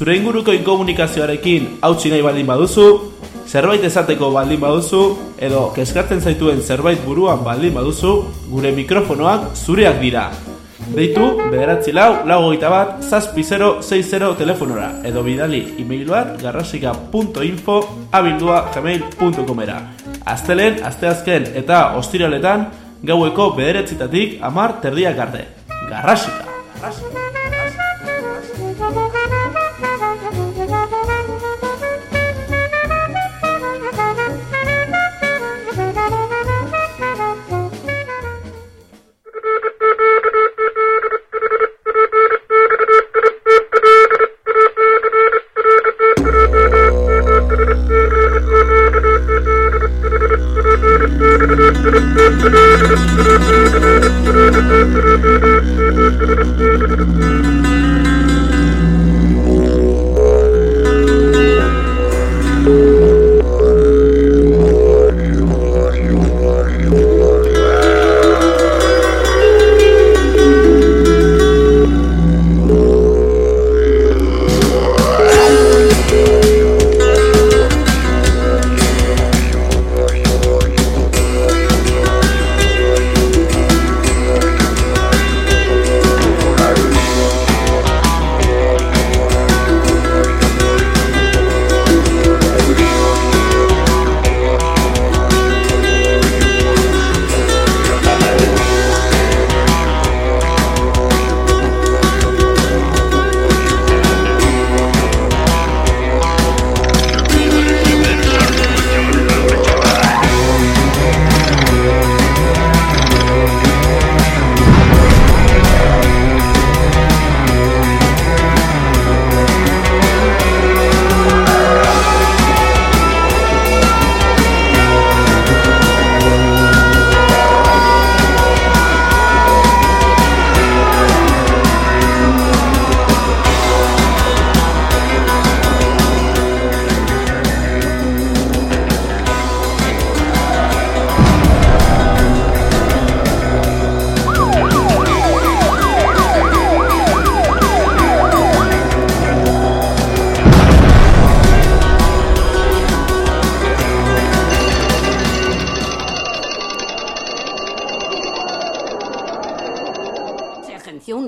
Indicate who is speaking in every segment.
Speaker 1: zure inguruko inkomunikazioarekin hautsi nahi baldin baduzu, zerbait esateko baldin baduzu, edo keskatzen zaituen zerbait buruan baldin baduzu, gure mikrofonoak zureak dira. Deitu, bederatzi lau, lau goita bat, zazpi 060 telefonora, edo bidali e-mail bat garrasika.info abildua gmail.com era. Aztelen, azteazken eta ostiraletan, gaueko bederatzitatik amar terdiak arte. Garrasika! Garrasika!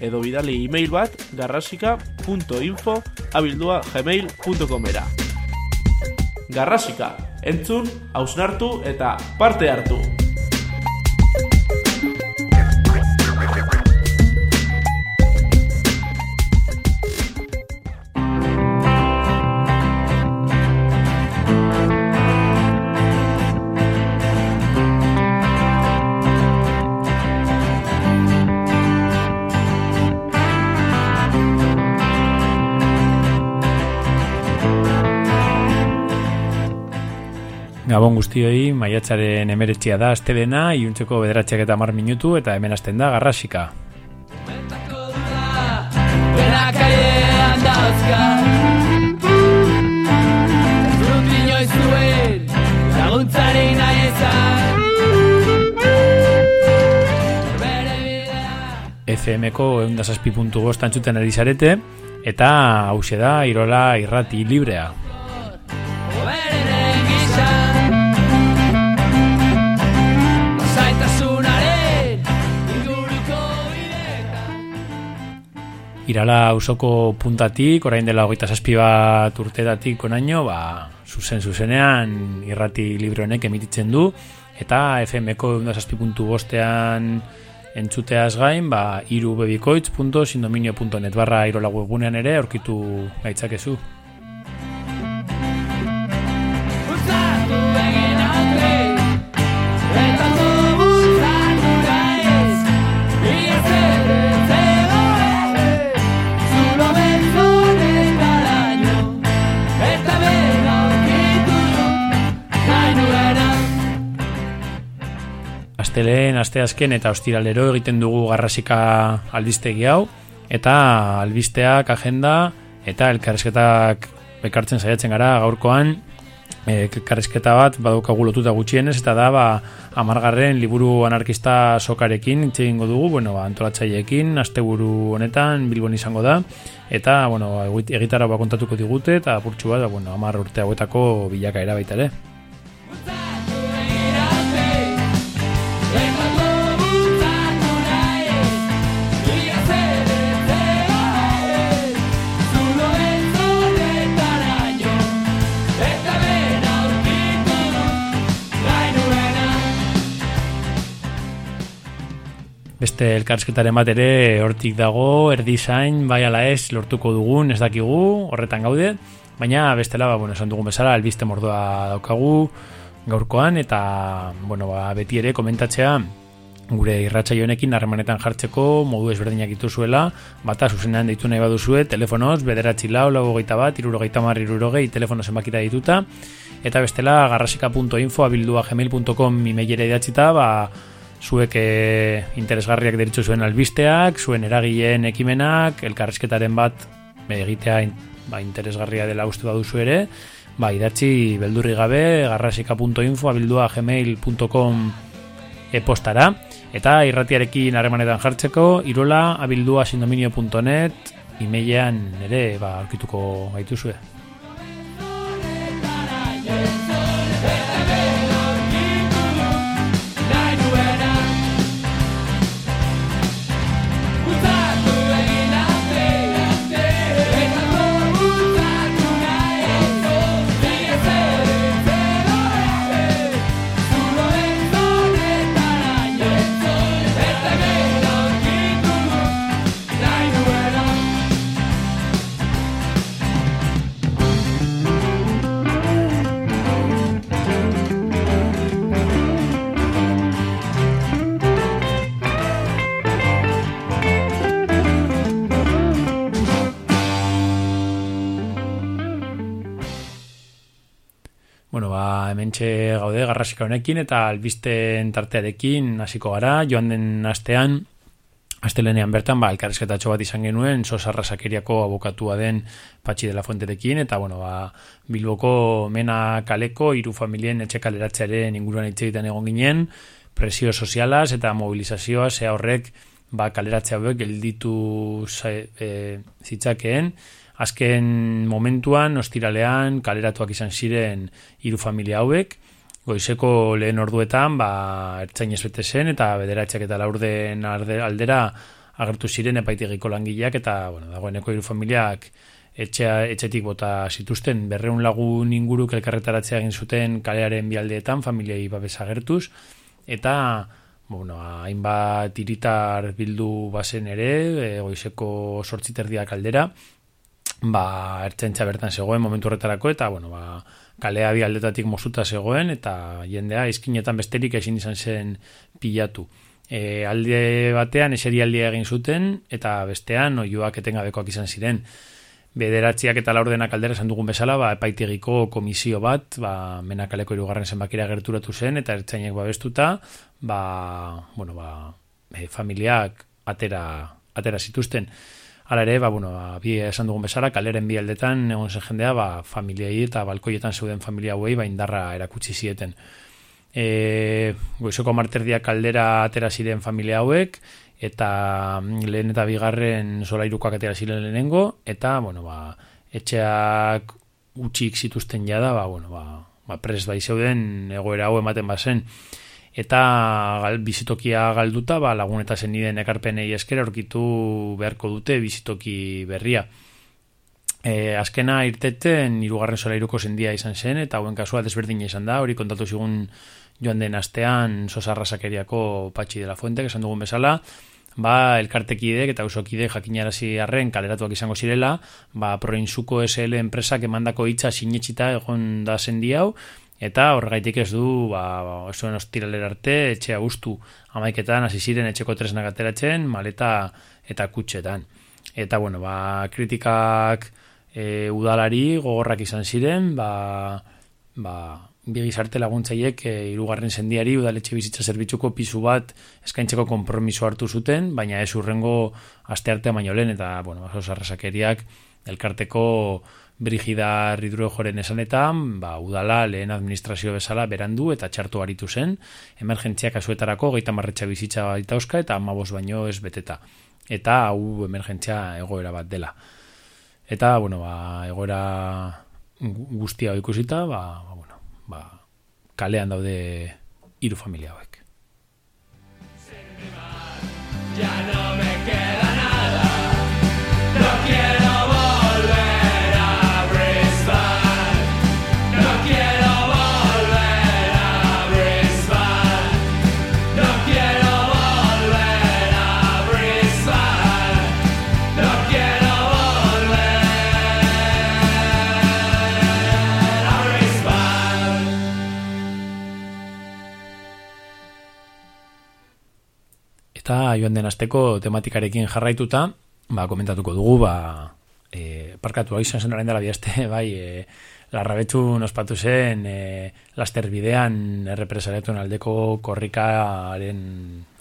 Speaker 1: Edo bidali e-mail bat garrasika.info abildua gmail.com era. Garrasika, entzun, hausnartu eta parte hartu.
Speaker 2: Gabon guztioi, maiatzaren emeretxia da, astelena, iuntzeko bederatxeak eta mar minutu, eta hemen hasten da, garrasika. FM-ko eundazazpi puntu goztan txuten erizarete, eta hause da, irola irrati librea. Irala usoko puntatik, orain dela hogeita zazpi bat urtetatik konaino, ba, zuzen zuzenean irrati libre honek emititzen du, eta FM-ko zazpi puntu bostean entzuteaz gain, ba, irubebikoitz.sindominio.net barra irola webunean ere, aurkitu gaitzakezu. Asteleen, asteazken eta ostiralero egiten dugu garrasika albistegi hau. Eta albisteak agenda eta elkarrezketak bekartzen saiatzen gara gaurkoan. E, elkarrezketa bat badukagu lotuta gutxienez eta da ba, amargarren liburu anarkista sokarekin itxe dugu, bueno, ba, antolatzaileekin asteburu honetan bilbon izango da. Eta bueno, egitara ba kontatuko digute eta purtsu bat, ba, bueno, amar urte hauetako bilaka baita ere. Beste elkarsketaren bat ere hortik dago, erdizain, bai ala ez, lortuko dugun, ez dakigu, horretan gaude, baina bestela, ba, bueno, esan dugun bezala, albiste mordoa daukagu gaurkoan, eta, bueno, ba, beti ere komentatzea, gure irratxa honekin harremanetan jartzeko modu ezberdinak ituzuela, bata zuzenean deitu nahi baduzue, telefonoz, bederatzi lau, lau gogeita bat, irurogeita marri irurogei, telefono zenbakira dituta, eta bestela garrasika.info abildua gmail.com imeilera idatzita, ba, zuek e, interesgarriak deritzu zuen albisteak, zuen eragileen ekimenak, elkarrezketaren bat egitea ba, interesgarria dela uste baduzu ere, ba, idatzi beldurri gabe, garrasika.info, abildua gmail.com e-postara, eta irratiarekin harremanetan jartzeko, irola abildua sindominio.net, imeilean ere, ba, aurkituko gaituzue. Hementxe gaude garrasika honekin eta albisten tartearekin hasiko gara, joan den astean astelenean bertan, ba, elkarrezketatxo bat izan genuen, sos arrasakeriako abokatua den patxi dela fuenterekin, eta, bueno, ba, bilboko mena kaleko, hiru familien etxe kaleratzearen inguruan hitz egiten egon ginen, presio sozialaz eta mobilizazioa, ze horrek, ba, kaleratzea hauek gelditu e, zitzakeen, azken momentuan, ostiralean, kaleratuak izan ziren hiru familia hauek, goizeko lehen orduetan, ba, ertzain ezbete zen, eta bederatxak eta laurden aldera agertu ziren epaitegiko langileak, eta, bueno, dagoeneko hiru familiak etxea, etxetik bota zituzten, berreun lagun inguru elkarretaratzea egin zuten kalearen bialdeetan, familiai babes agertuz, eta, bueno, hainbat iritar bildu bazen ere, e, goizeko sortziterdiak aldera, ba, ertzentza bertan zegoen momentu horretarako, eta, bueno, ba, kalea bi aldetatik mozuta zegoen, eta jendea izkinetan besterik ezin izan zen pilatu. E, alde batean eseri aldia egin zuten, eta bestean oioak etengabekoak izan ziren. Bederatziak eta laurdenak aldera esan dugun bezala, ba, epaitegiko komisio bat, ba, menakaleko irugarren zenbakira gerturatu zen, eta ertzainek babestuta, ba, bueno, ba, e, familiak atera, atera zituzten. Hala ere, ba, bueno, ba, bi esan dugun bezala, kaleren bi aldetan, egon zen jendea, ba, familiai eta balkoietan zeuden familia hauei, ba, indarra erakutsi zieten. E, goizoko marterdia kaldera atera ziren familia hauek, eta mm, lehen eta bigarren solairukoak atera ziren lehenengo, eta, bueno, ba, etxeak utxik zituzten jada, ba, bueno, ba, ba, pres bai zeuden egoera hau ematen bazen eta gal, bizitokia galduta ba, lagun eta zeniden ekarpenei esker aurkitu beharko dute bizitoki berria. E, azkena irteten irugarren sola iruko zendia izan zen eta hauen kasua desberdina izan da, hori kontatu zigun joan den astean sosarrasakeriako patxi de la fuente, esan dugun bezala, ba, elkartekidek eta usokide jakinarazi arren kaleratuak izango zirela, ba, proinzuko SL enpresak emandako hitza sinetxita egon da zendi hau, Eta horregaitik ez du, ba, ba zuen ostiraler arte, etxea guztu amaiketan, hasi ziren etxeko tresnak ateratzen, maleta eta kutxetan. Eta, bueno, ba, kritikak e, udalari gogorrak izan ziren, ba, ba, bi gizarte laguntzaiek e, irugarren sendiari udaletxe bizitza zerbitzuko pisu bat eskaintzeko konpromiso hartu zuten, baina ez urrengo aste artea baino lehen, eta, bueno, oso sarrasakeriak elkarteko Brigida Ridrue joren esanetan, ba, udala lehen administrazio bezala berandu eta txartu aritu zen, emergentzia kasuetarako geita marretxa bizitza baita euska eta amabos baino ez beteta. Eta hau emergentzia egoera bat dela. Eta, bueno, ba, egoera guztia ikusita, ba, ba, bueno, ba, kalean daude hiru familia hauek. Ya no me queda nada, no quiero Eta joan den azteko tematikarekin jarraituta, ba, komentatuko dugu, ba, e, parkatu izan zen dela bihazte, bai, e, larrabetxu nospatu zen e, laster bidean errepresaretuen aldeko korrikaren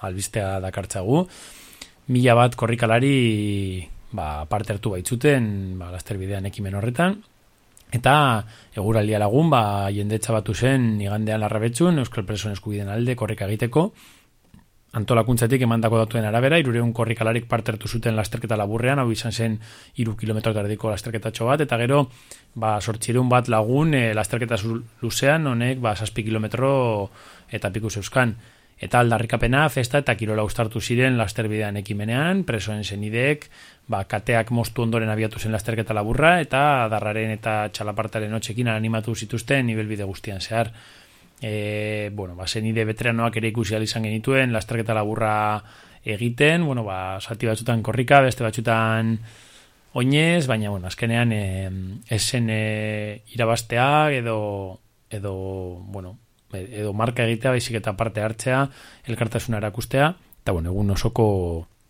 Speaker 2: albistea dakartzagu. Mila bat korrikalari ba, parte hartu baitzuten ba, laster bidean ekimen horretan. Eta eguraldia lagun, ba, jendetza batu zen igandean larrabetxun, Euskal Presoen eskubiden alde korrika egiteko, antolakuntzatik emandako datuen arabera, irureun korrikalarik partertu zuten lasterketa laburrean, hau izan zen iru kilometro tardiko lasterketatxo bat, eta gero, ba, sortxireun bat lagun e, lasterketa luzean, honek, ba, saspi kilometro eta piku zeuskan. Eta aldarrikapena, festa eta kirola ustartu ziren lasterbidean ekimenean, presoen zenideek, ba, kateak mostu ondoren abiatu zen lasterketa laburra, eta darraren eta txalapartaren otxekin animatu zituzten nivelbide guztian zehar e, bueno, ba, zenide veteranoak ere ikusi izan genituen, lasterketa laburra egiten, bueno, ba, sati batzutan korrika, beste batzutan oinez, baina, bueno, azkenean e, esen e, irabastea edo, edo, bueno, edo marka egitea, baizik eta parte hartzea, elkartasuna erakustea, eta, bueno, egun osoko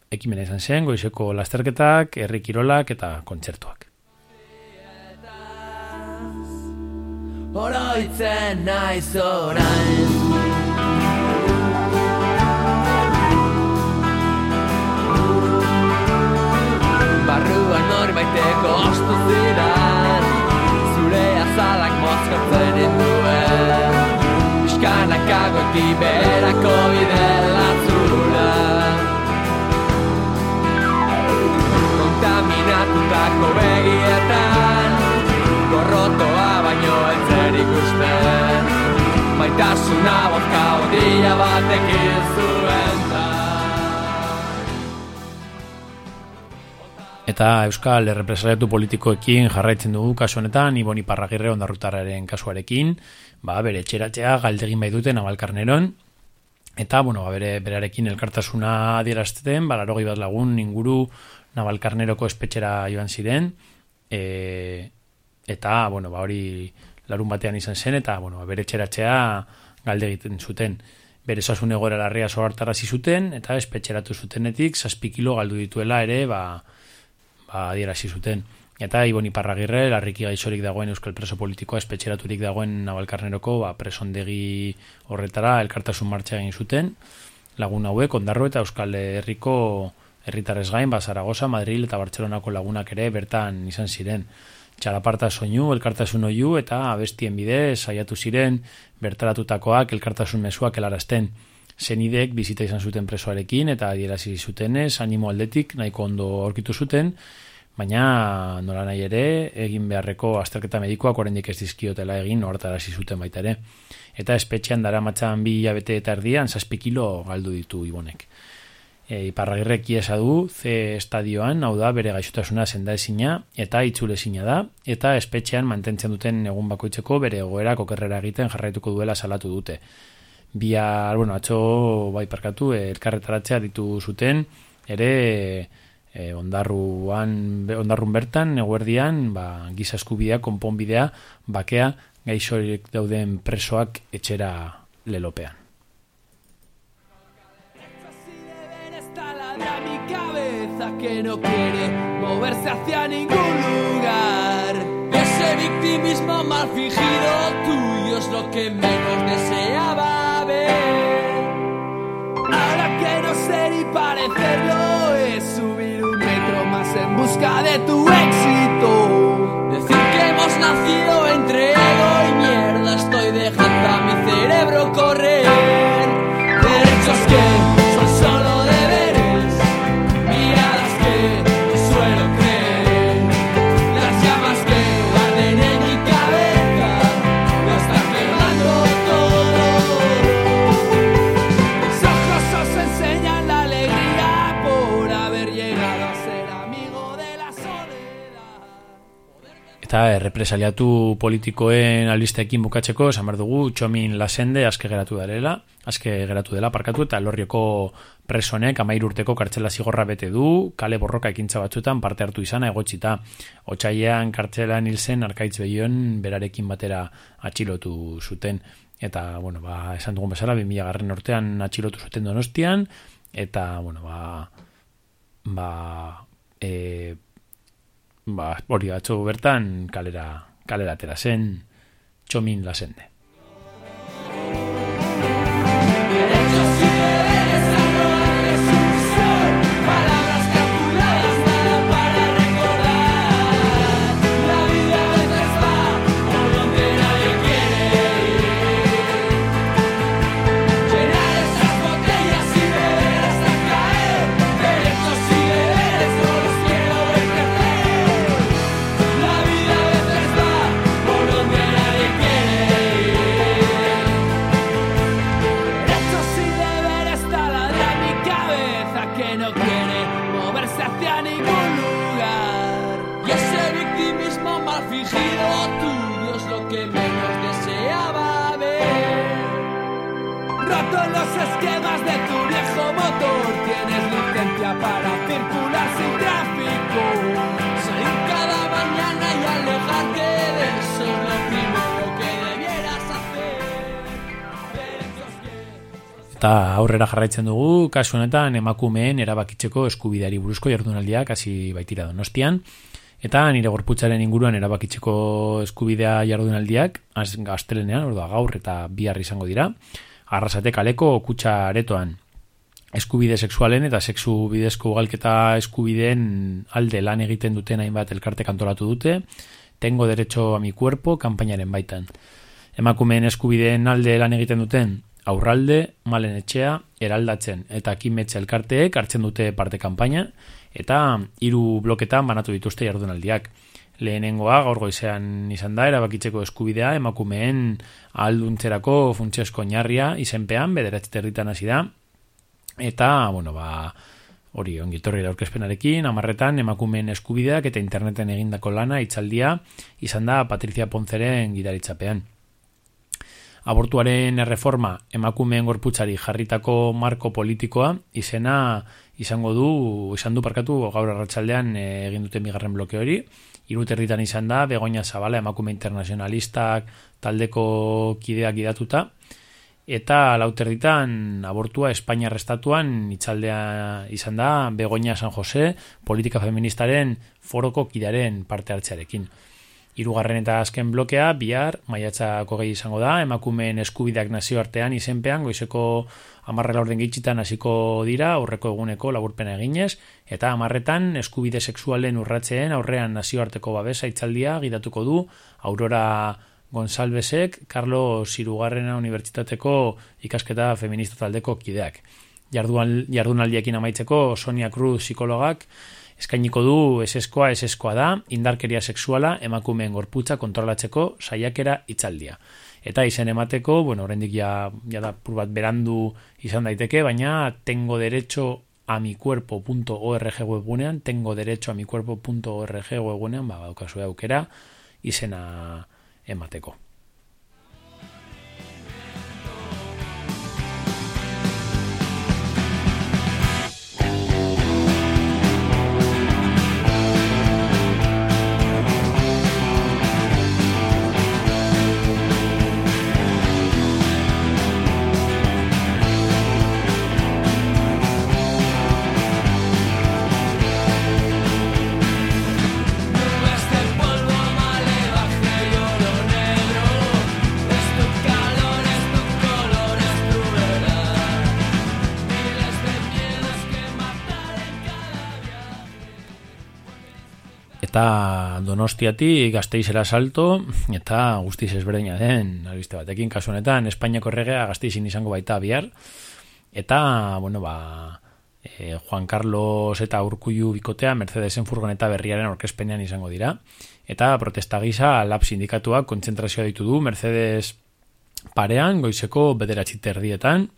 Speaker 2: ekimena izan zen, goizeko lasterketak, herrikirolak eta kontzertuak. Oroitzen naiz orain. Barruan norbaiteko ostu ziren Zure azalak mozkatzen induen. Iskanak agoeti berako bidela zura Kontaminatutako begietan Maitasuna bozka odila batek izuen Eta Euskal Errepresariatu politikoekin jarraitzen dugu kasu honetan, Iboni Parragirre ondarrutararen kasuarekin, ba, bere txeratzea galdegin bai duten abalkarneron, eta, bueno, ba, bere, berarekin elkartasuna adierazten, balarogei bat lagun inguru nabalkarneroko espetxera joan ziren, e, eta, bueno, ba, hori larun batean izan zen, eta, bueno, bere txeratzea galde egiten zuten. Bere zasun egora larria soartarazi zuten, eta espetxeratu zutenetik, zazpikilo galdu dituela ere, ba, ba adierazi zuten. Eta Iboni Parragirre, larriki gaixorik dagoen Euskal Preso Politikoa, espetxeraturik dagoen Nabalkarneroko, ba, presondegi horretara, elkartasun martxa egin zuten, lagun hauek, ondarro eta Euskal Herriko herritarrez gain, ba, Zaragoza, Madrid eta Bartzelonako lagunak ere bertan izan ziren txalaparta soinu, elkartasun oiu eta abestien bidez saiatu ziren bertaratutakoak elkartasun mezuak helarazten. Zenidek bizita izan zuten presoarekin eta adierazi zutenez, animo aldetik nahiko ondo aurkitu zuten, baina nola nahi ere, egin beharreko azterketa medikoak oraindik ez dizkiotela egin hortarazi zuten baita ere. Eta espetxean dara matxan bi hilabete eta erdian, zazpikilo galdu ditu ibonek e, iparragirrek iesa du ze estadioan, hau da, bere gaixotasuna zenda ezina, eta itzule da, eta espetxean mantentzen duten egun bakoitzeko bere egoera kokerrera egiten jarraituko duela salatu dute. Bia, bueno, atxo, bai parkatu, e, elkarretaratzea ditu zuten, ere, e, ondarruan, ondarrun bertan, eguerdian, ba, gizaskubidea, konponbidea, bakea, gaixorik dauden presoak etxera lelopean.
Speaker 3: Que no quiere moverse hacia ningún lugar. Ese victimismo mal fingido tuyo es lo que menos deseaba ver. Ahora quiero ser y parecerlo es subir un metro más en busca de tu éxito. Decir que hemos nacido entre
Speaker 2: Eta errepresaliatu politikoen alistekin bukatzeko, esan behar dugu, txomin lasende aske geratu darela, aske geratu dela parkatu, eta lorrioko presonek amair urteko kartzela zigorra bete du, kale borroka ekintza batzuetan parte hartu izana egotxita. Otsailean kartzelan hil zen arkaitz behion berarekin batera atxilotu zuten. Eta, bueno, ba, esan dugun bezala, 2000 garren urtean atxilotu zuten donostian, eta, bueno, ba, ba, e, ba, hori atzo bertan kalera, kalera atera zen txomin lasende. Eta aurrera jarraitzen dugu, kasu honetan emakumeen erabakitzeko eskubideari buruzko jardunaldiak hasi baitira donostian. Eta nire gorputzaren inguruan erabakitzeko eskubidea jardunaldiak, az gaztelenean, ordua gaur eta bihar izango dira. Arrasate kaleko kutsa aretoan eskubide sexualen eta sexu bidezko ugalketa eskubideen alde lan egiten duten hainbat elkarte kantolatu dute, tengo derecho a mi cuerpo kanpainaren baitan. Emakumeen eskubideen alde lan egiten duten aurralde, malen etxea, eraldatzen eta kimetxe elkarteek hartzen dute parte kanpaina eta hiru bloketan banatu dituzte jardunaldiak. Lehenengoa gaur goizean izan da erabakitzeko eskubidea emakumeen ahalduntzerako funtsezko oinarria izenpean bederatzi territan hasi da eta bueno ba hori ongitorri aurkezpenarekin amarretan emakumeen eskubideak eta interneten egindako lana itzaldia izan da Patricia Ponzeren gidaritzapean. Abortuaren erreforma emakumeen gorputzari jarritako marko politikoa izena izango du, izan du parkatu gaur arratsaldean eh, egin duten bigarren bloke hori. Hiru territan izan da Begoña Zabala emakume internazionalistak taldeko kideak idatuta eta lau territan abortua Espainiar estatuan itzaldea izan da Begoña San Jose politika feministaren foroko kidearen parte hartzearekin. Hirugarren eta azken blokea bihar maiatzako gehi izango da, emakumeen eskubideak nazioartean izenpean goizeko amarrela orden gitxitan hasiko dira aurreko eguneko laburpena eginez, eta amarretan eskubide sexualen urratzeen aurrean nazioarteko babesa itzaldia gidatuko du Aurora Gonsalvesek, Carlos Irugarrena Unibertsitateko ikasketa feminista taldeko kideak. Jardunaldiekin amaitzeko Sonia Cruz psikologak eskainiko du eseskoa eseskoa da, indarkeria sexuala emakumeen gorputza kontrolatzeko saiakera itzaldia. Eta izen emateko, bueno, oraindik ja, ja da pur bat berandu izan daiteke, baina tengo derecho a mi cuerpo.org webgunean, tengo derecho a mi cuerpo.org webgunean, ba, daukazu aukera, izena emateko. Eta donostiati gazteizera salto, eta guztiz ezberdina den, albiste batekin, kasu honetan, Espainiako erregea gazteizin izango baita bihar, eta, bueno, ba, e, Juan Carlos eta Urkullu bikotea Mercedesen furgoneta berriaren orkespenean izango dira, eta protesta gisa lab sindikatuak kontzentrazioa ditu du Mercedes parean, goizeko bederatzi terdietan,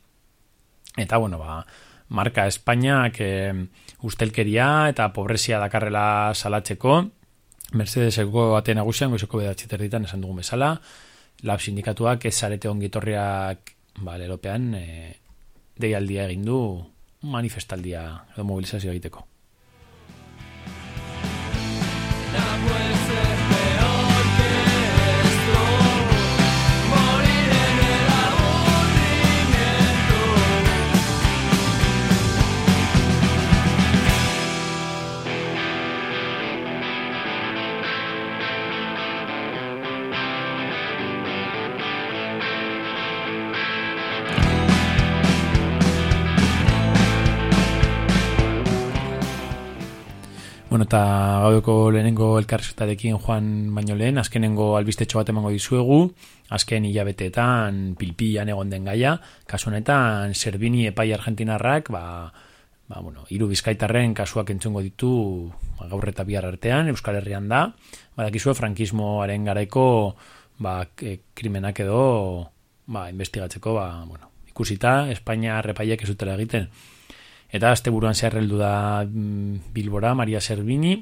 Speaker 2: eta, bueno, ba, marka Espainiak e, ustelkeria eta pobrezia dakarrela salatzeko, Mercedeseko batean agusian, goizeko bedatzi terditan esan dugun bezala, lab sindikatuak ez zarete ongitorriak ba, lelopean e, deialdia egin du manifestaldia edo mobilizazio egiteko. Eta gaudeko lehenengo elkarrizketarekin joan baino lehen, azkenengo albistetxo bat emango dizuegu, azken hilabeteetan pilpilan egon den gaia, kasu honetan Zerbini epai argentinarrak, ba, ba, bueno, iru bizkaitarren kasuak entzungo ditu ba, gaur eta bihar artean, Euskal Herrian da, badakizue frankismoaren garaiko ba, krimenak edo ba, investigatzeko, ba, bueno, ikusita, Espainia repaiek ez utela egiten, Eta azte buruan zeharreldu da mm, Bilbora, Maria Servini,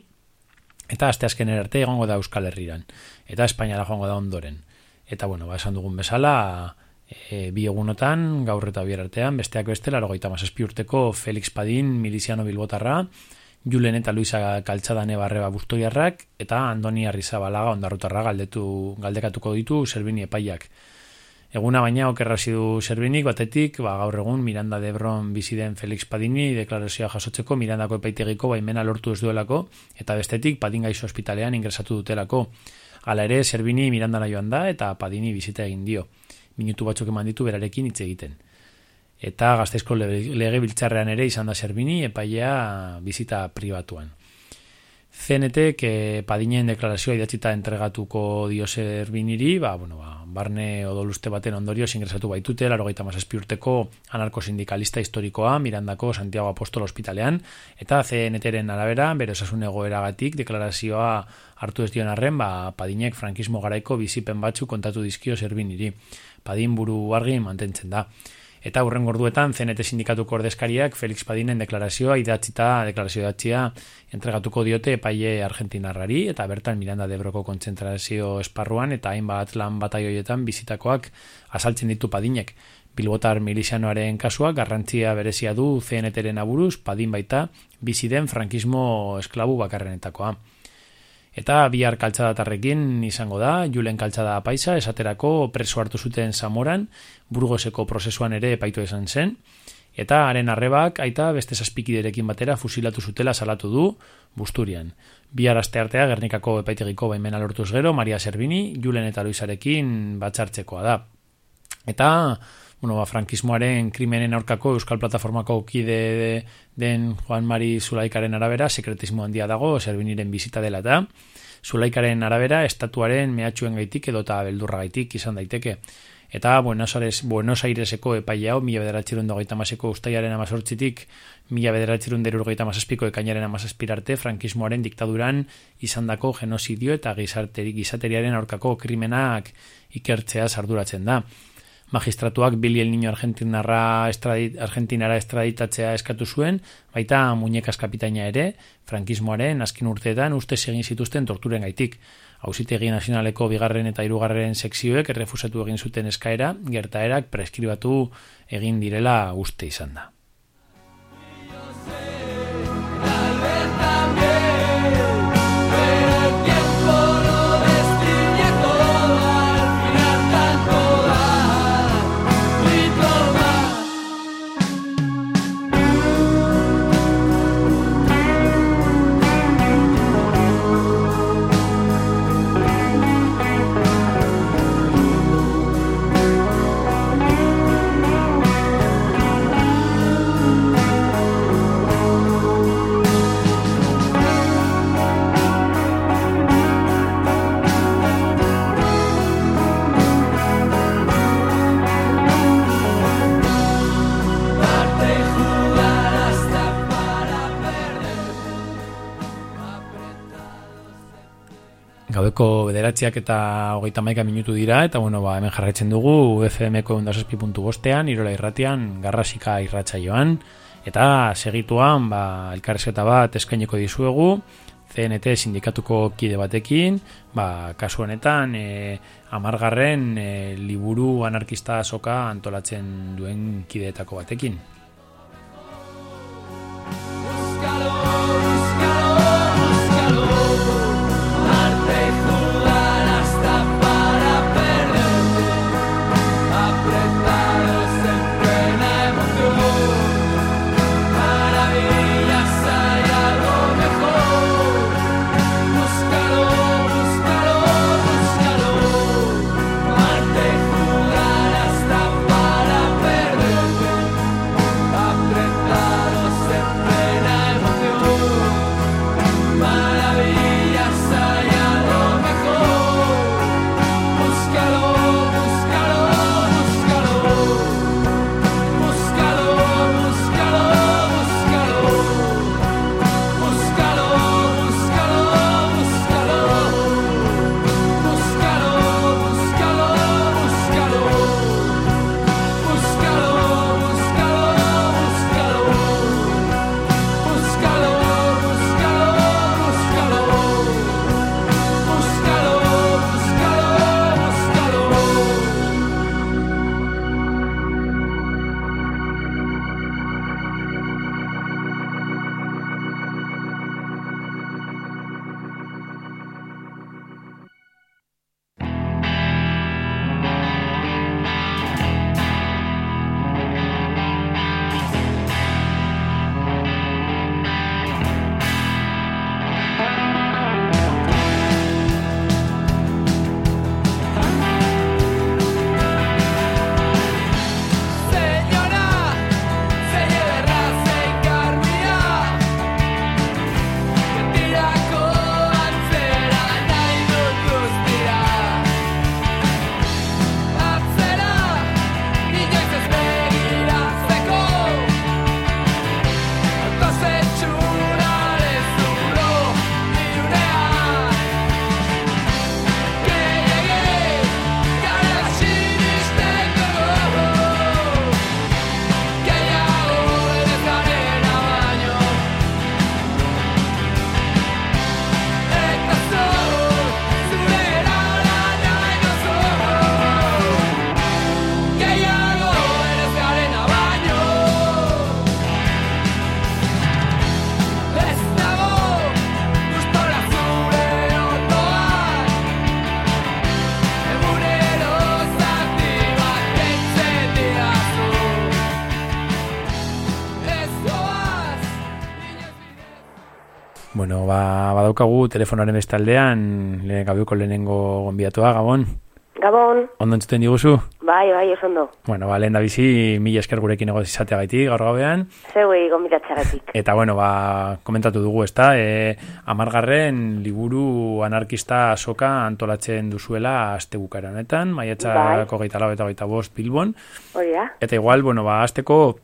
Speaker 2: eta azte azken arte egongo da Euskal Herriran. Eta Espainiara joango da ondoren. Eta bueno, ba, esan dugun bezala, e, bi egunotan, gaur eta bier artean, besteak beste, laro gaita urteko Felix Padin, miliziano Bilbotarra, Julen eta Luisa Kaltsadane barreba bustoiarrak, eta Andoni Arrizabalaga ondarrutarra galdetu, galdekatuko ditu Servini epaiak. Eguna baina okerrazi du zerbinik, batetik, ba, gaur egun Miranda de Bron biziden Felix Padini deklarazioa jasotzeko Mirandako epaitegiko baimena lortu ez duelako, eta bestetik Padin gaizo hospitalean ingresatu dutelako. Hala ere, Zerbini Mirandara joan da eta Padini bizita egin dio. Minutu batzuk eman ditu berarekin hitz egiten. Eta gazteizko lege biltzarrean ere izan da Zerbini epailea bizita pribatuan. CNT que padinen deklarazioa idatzita entregatuko dio zerbiniri, ba, bueno, ba, barne odoluste baten ondorio ingresatu baitute, laro gaita mazazpi urteko anarko-sindikalista historikoa, Mirandako Santiago Apostol Hospitalean, eta CNT-ren arabera, bero esasun egoeragatik, deklarazioa hartu ez dion arren, ba, padinek frankismo garaiko bizipen batzu kontatu dizkio zerbiniri. Padin buru argi mantentzen da. Eta hurren gorduetan, CNT sindikatuko ordezkariak Felix Padinen deklarazioa idatzita, deklarazio idatzia entregatuko diote epaile argentinarrari, eta bertan Miranda de Broko kontzentrazio esparruan, eta hainbat lan bataioietan bizitakoak asaltzen ditu Padinek. Bilbotar milizianoaren kasua garrantzia berezia du CNT-ren aburuz, Padin baita, biziden frankismo esklabu bakarrenetakoa. Eta bihar kaltzadatarrekin izango da, Julen kaltzada paisa, esaterako preso hartu zuten Zamoran, burgoseko prozesuan ere epaitu esan zen, eta haren arrebak aita beste zazpikiderekin batera fusilatu zutela salatu du busturian. Bihar aste artea Gernikako epaitegiko baimena lortuz gero, Maria Servini, Julen eta Luisarekin batzartzekoa da. Eta, bueno, ba, frankismoaren krimenen aurkako Euskal Plataformako kide den Juan Mari Zulaikaren arabera, sekretismo handia dago, Serviniren bizita dela eta, Zulaikaren arabera, estatuaren mehatxuen gaitik edo eta beldurra gaitik izan daiteke. Eta Buenos, Aires, Buenos Aireseko epaile hau, mila bederatxerun dagoita maseko ustaiaren amazortzitik, mila bederatxerun derurgoita mazazpiko ekainaren amazazpirarte, frankismoaren diktaduran izandako genozidio eta gizateriaren aurkako krimenak ikertzea sarduratzen da magistratuak Billy el Niño Argentinarra estradit, Argentinara estraditatzea eskatu zuen, baita muñekas kapitaina ere, frankismoaren azkin urteetan uste egin zituzten torturen gaitik. Hauzitegi nazionaleko bigarren eta hirugarren sekzioek errefusatu egin zuten eskaera, gertaerak preskribatu egin direla uste izan da.
Speaker 3: Gabeko bederatziak eta hogeita maika minutu dira, eta bueno, ba, hemen jarraitzen dugu FM-ko puntu bostean, irola irratian, garrasika irratxa joan, eta segituan, ba, elkarrezketa bat eskaineko dizuegu, CNT sindikatuko kide batekin, ba, kasu honetan, e, amargarren e, liburu anarkista soka antolatzen duen kideetako batekin. Badaukagu telefonaren bestaldean le gabioko lehenengo gonbiatua Gabon.
Speaker 4: Gabon.
Speaker 3: Ondo entzuten diguzu?
Speaker 4: Bai, bai, oso ondo.
Speaker 3: Bueno, ba, lehen da bizi, mila esker gurekin egoz izatea gaur gabean.
Speaker 4: Zeui, gonbitatxagatik.
Speaker 3: Eta, bueno, ba, komentatu dugu, ezta, e, amargarren liburu anarkista soka antolatzen duzuela azte bukara honetan, maiatxako bai. gaita lau eta gaita bost bilbon. Eta igual, bueno, ba, azteko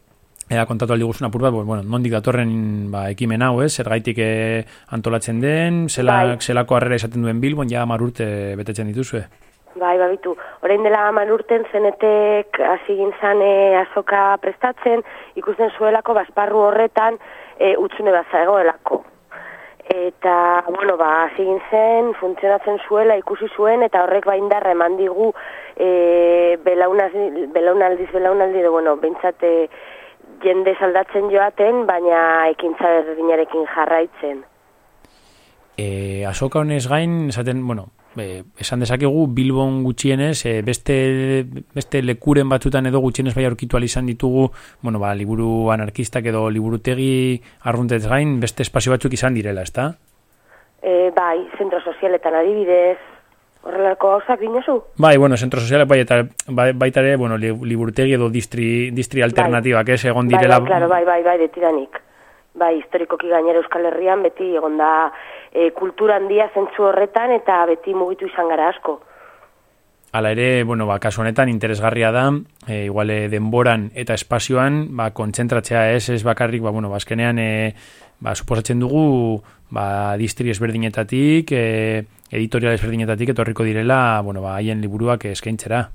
Speaker 3: Ea kontatu aldi guzun apur bat, bueno, nondik datorren ba, ekimen hau, ez? Zergaitik eh, antolatzen den, zela, bai. zelako harrera izaten duen Bilbon, ja amar urte betetzen dituzue.
Speaker 4: Bai, babitu. Orain dela amar urten zenetek hasi gintzan e, azoka prestatzen, ikusten zuelako basparru horretan e, utzune bat zaegoelako. Eta, bueno, ba, hasi gintzen, funtzionatzen zuela, ikusi zuen, eta horrek baindarra eman digu e, belaunaldiz, belaunaldiz, belaunaldi, bueno, bintzate, jende saldatzen joaten, baina ekintza berdinarekin jarraitzen.
Speaker 3: E, asoka honez gain, esaten, bueno, e, esan dezakegu Bilbon gutxienez, e, beste, beste lekuren batzutan edo gutxienez bai aurkitu izan ditugu, bueno, ba, liburu anarkistak edo liburutegi arruntez gain, beste espazio batzuk izan direla, ezta?
Speaker 4: E, bai, zentro sozialetan adibidez, Horrelako gauzak dinosu?
Speaker 3: Bai, bueno, zentro sozialak bai, eta bai, baita ere, bueno, liburtegi edo distri, distri alternatibak, bai. ez, egon direla...
Speaker 4: Bai, bai, claro, bai, bai, bai, detidanik. Bai, historikoki gainera Euskal Herrian, beti egon da e, kultura handia zentzu horretan, eta beti mugitu izan gara asko.
Speaker 2: Hala ere, bueno, ba, kasu honetan interesgarria da, e, igual e, denboran eta espazioan, ba, kontzentratzea ez, ez bakarrik, ba, bueno, bazkenean, e, ba, suposatzen dugu, ba, distri ezberdinetatik, e, editorial ezberdinetatik, etorriko direla, bueno, ba, haien liburuak eskaintzera.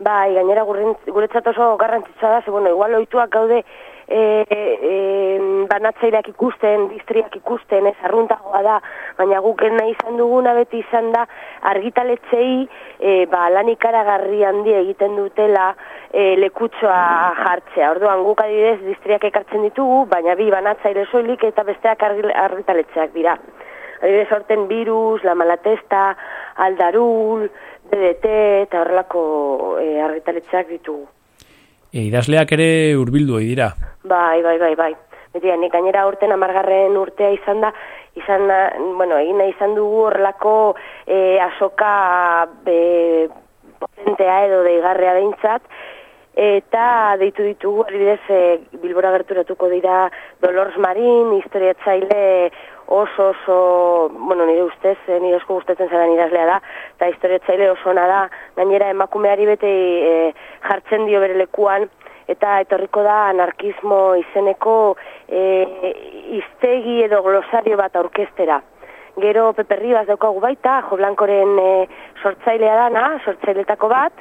Speaker 4: Bai, gainera guretzat oso garrantzitsua da, ze, bueno, igual oituak gaude, e, e, banatzaileak ikusten, distriak ikusten, ez arruntagoa da, baina guk nahi izan duguna beti izan da argitaletzei e, ba, lan ikaragarri handi egiten dutela e, lekutsoa jartzea. Orduan guk adidez distriak ekartzen ditugu, baina bi banatzaile soilik eta besteak argitaletzeak dira. Adibidez horten virus, la malatesta, aldarul, DDT eta horrelako e, argitaletzeak ditugu.
Speaker 2: E, idazleak ere hurbildu dira.
Speaker 4: Bai, bai, bai, bai. Beti, nik gainera urten amargarren urtea izan da, izan, bueno, egin izan dugu horrelako e, asoka e, potentea edo deigarrea behintzat, eta deitu ditugu, adibidez, e, bilbora gerturatuko dira Dolores Marin, historiatzaile oso oso, bueno, nire ustez, e, nire esko gustatzen zara idazlea da, eta historiatzaile oso da, gainera emakumeari bete e, jartzen dio bere lekuan, eta etorriko da anarkismo izeneko e, iztegi edo glosario bat aurkestera. Gero Pepe Ribas daukagu baita, Jo Blankoren e, sortzailea dana, sortzailetako bat,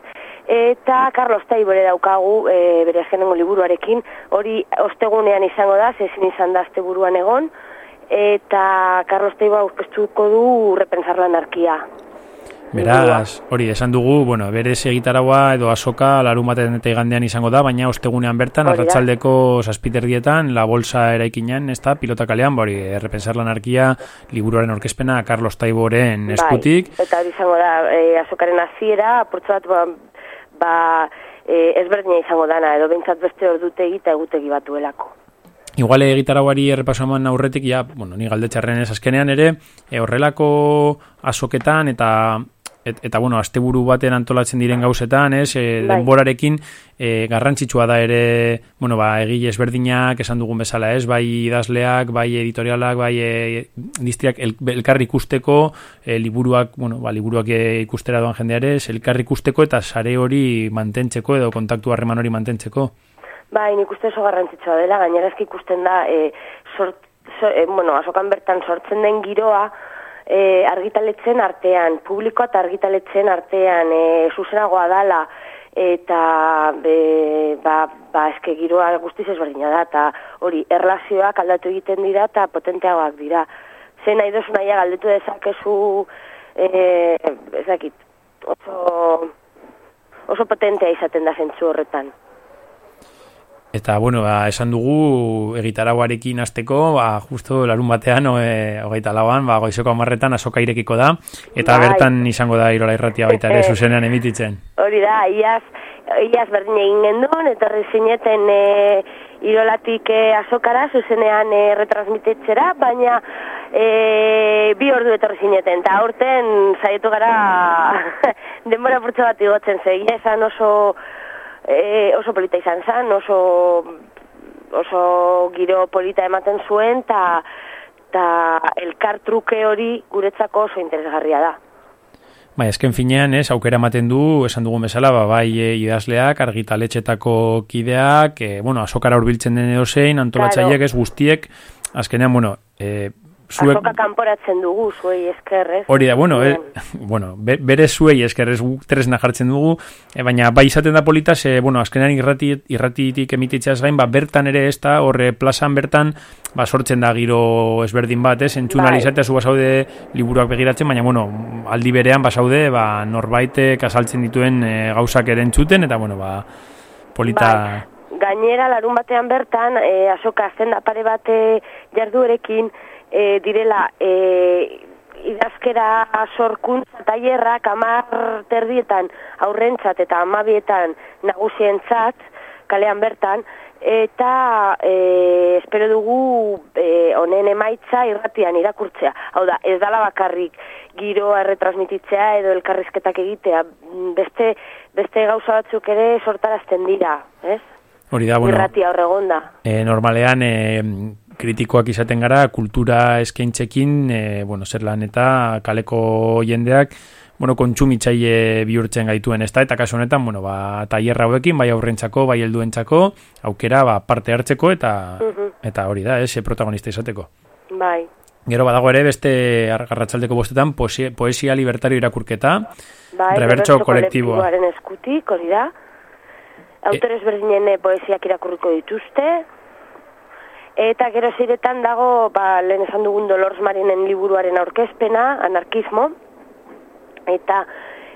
Speaker 4: eta Carlos Taibore daukagu e, bere azkenengo liburuarekin, hori ostegunean izango da, zezin izan da buruan egon, eta Carlos Taibore aurkeztuko du repensar la anarkia.
Speaker 2: Beraz, hori, esan dugu, bueno, bere egitaragua edo asoka larumaten eta igandean izango da, baina ostegunean bertan, arratzaldeko saspiterdietan, la bolsa eraikinean, ez da, pilota kalean, bori, errepensar lanarkia, liburuaren orkezpena, Carlos Taiboren bai, eskutik.
Speaker 4: Bai, eta izango da, e, azokaren aziera, apurtzu bat, ba, ba e, ezberdina izango dana, edo bintzat beste ordutegi eta egutegi batuelako.
Speaker 2: Igual egitaraguari errepaso eman aurretik, ja, bueno, ni galdetxarren ez azkenean ere, e, horrelako asoketan eta et, eta bueno, asteburu baten antolatzen diren gauzetan, ez, e, denborarekin e, garrantzitsua da ere, bueno, ba, egile ezberdinak, esan dugun bezala, ez, bai idazleak, bai editorialak, bai e, diztriak el, elkarri ikusteko, e, liburuak, bueno, ba, liburuak ikustera doan jendeare, elkarri ikusteko eta sare hori mantentzeko edo kontaktu harreman hori mantentzeko.
Speaker 4: Bai, nik uste oso garrantzitsua dela, gainera ikusten da, e, sort, e, bueno, asokan bertan sortzen den giroa, e, argitaletzen artean, publikoa eta argitaletzen artean, e, zuzenagoa dala, eta be, ba, ba eske giroa guztiz ezberdina da, eta hori, erlazioak aldatu egiten dira eta potenteagoak dira. Zer nahi dozu nahi galdetu dezakezu, e, ezakit, oso, oso potentea izaten da zentzu horretan.
Speaker 2: Eta, bueno, ba, esan dugu egitaragoarekin azteko, ba, justo larun batean, e, hogeita lauan, ba, goizeko amarretan asoka irekiko da, eta bai. bertan izango da irola irratia baita ere, zuzenean emititzen.
Speaker 4: Hori da, iaz, iaz berdin egin gendun, eta zineten e, irolatik e, azokara, zuzenean e, retransmititzera, baina e, bi ordu etorri zineten, eta aurten zaietu gara denbora purtsa bat igotzen, ze, esan oso e, oso polita izan zen, oso, oso giro polita ematen zuen, eta ta elkar truke hori guretzako oso interesgarria da.
Speaker 2: Bai, esken finean, ez, aukera ematen du, esan dugun bezala, ba, bai e, idazleak, argitaletxetako kideak, e, bueno, azokara urbiltzen den edo zein, antolatzaileak ez guztiek, azkenean, bueno, e,
Speaker 4: zuek... Azoka kanporatzen dugu, zuei eskerrez.
Speaker 2: Hori da, bueno, e, bueno bere zuei eskerrez tresna jartzen dugu, e, baina bai izaten da polita, ze, bueno, azkenean irrati, irratitik emititzeaz gain, ba, bertan ere ez da, horre plazan bertan, ba, sortzen da giro ezberdin bat, ez, entzun bai. alizatea zu basaude liburuak begiratzen, baina, bueno, aldi berean basaude, ba, norbaitek asaltzen dituen e, gauzak ere entzuten, eta, bueno, ba, polita... Bai.
Speaker 4: Gainera, larun batean bertan, e, asoka azten da pare bate jarduerekin, e, direla e, idazkera sorkuntza tailerrak amar terdietan aurrentzat eta amabietan nagusientzat kalean bertan eta e, espero dugu e, honen emaitza irratian irakurtzea. Hau da, ez dala bakarrik giroa erretransmititzea edo elkarrizketak egitea, beste, beste gauza batzuk ere sortarazten dira, ez?
Speaker 2: Hori da, bueno,
Speaker 4: irratia horregonda.
Speaker 2: E, normalean, e, kritikoak izaten gara kultura eskaintzekin, e, bueno, zer lan eta kaleko jendeak, bueno, kontsumitzaile bihurtzen gaituen, ez da, eta kasu honetan, bueno, ba, tailerra hauekin, bai aurrentzako, bai helduentzako, aukera, ba, parte hartzeko, eta,
Speaker 4: Mhm.
Speaker 2: eta hori da, ez, protagonista izateko.
Speaker 4: Bai,
Speaker 2: Gero badago ere beste garratzaldeko bostetan poesia, poesia libertario irakurketa,
Speaker 4: bai.
Speaker 2: Rebertso
Speaker 4: Rebertso
Speaker 2: kolektiboa.
Speaker 4: kolektiboaren eskutik, hori da. Autores berdinen eh, poesiak irakurriko dituzte. Eta gero ziretan dago, ba, lehen esan dugun Dolores Marinen liburuaren aurkezpena, anarkismo. Eta,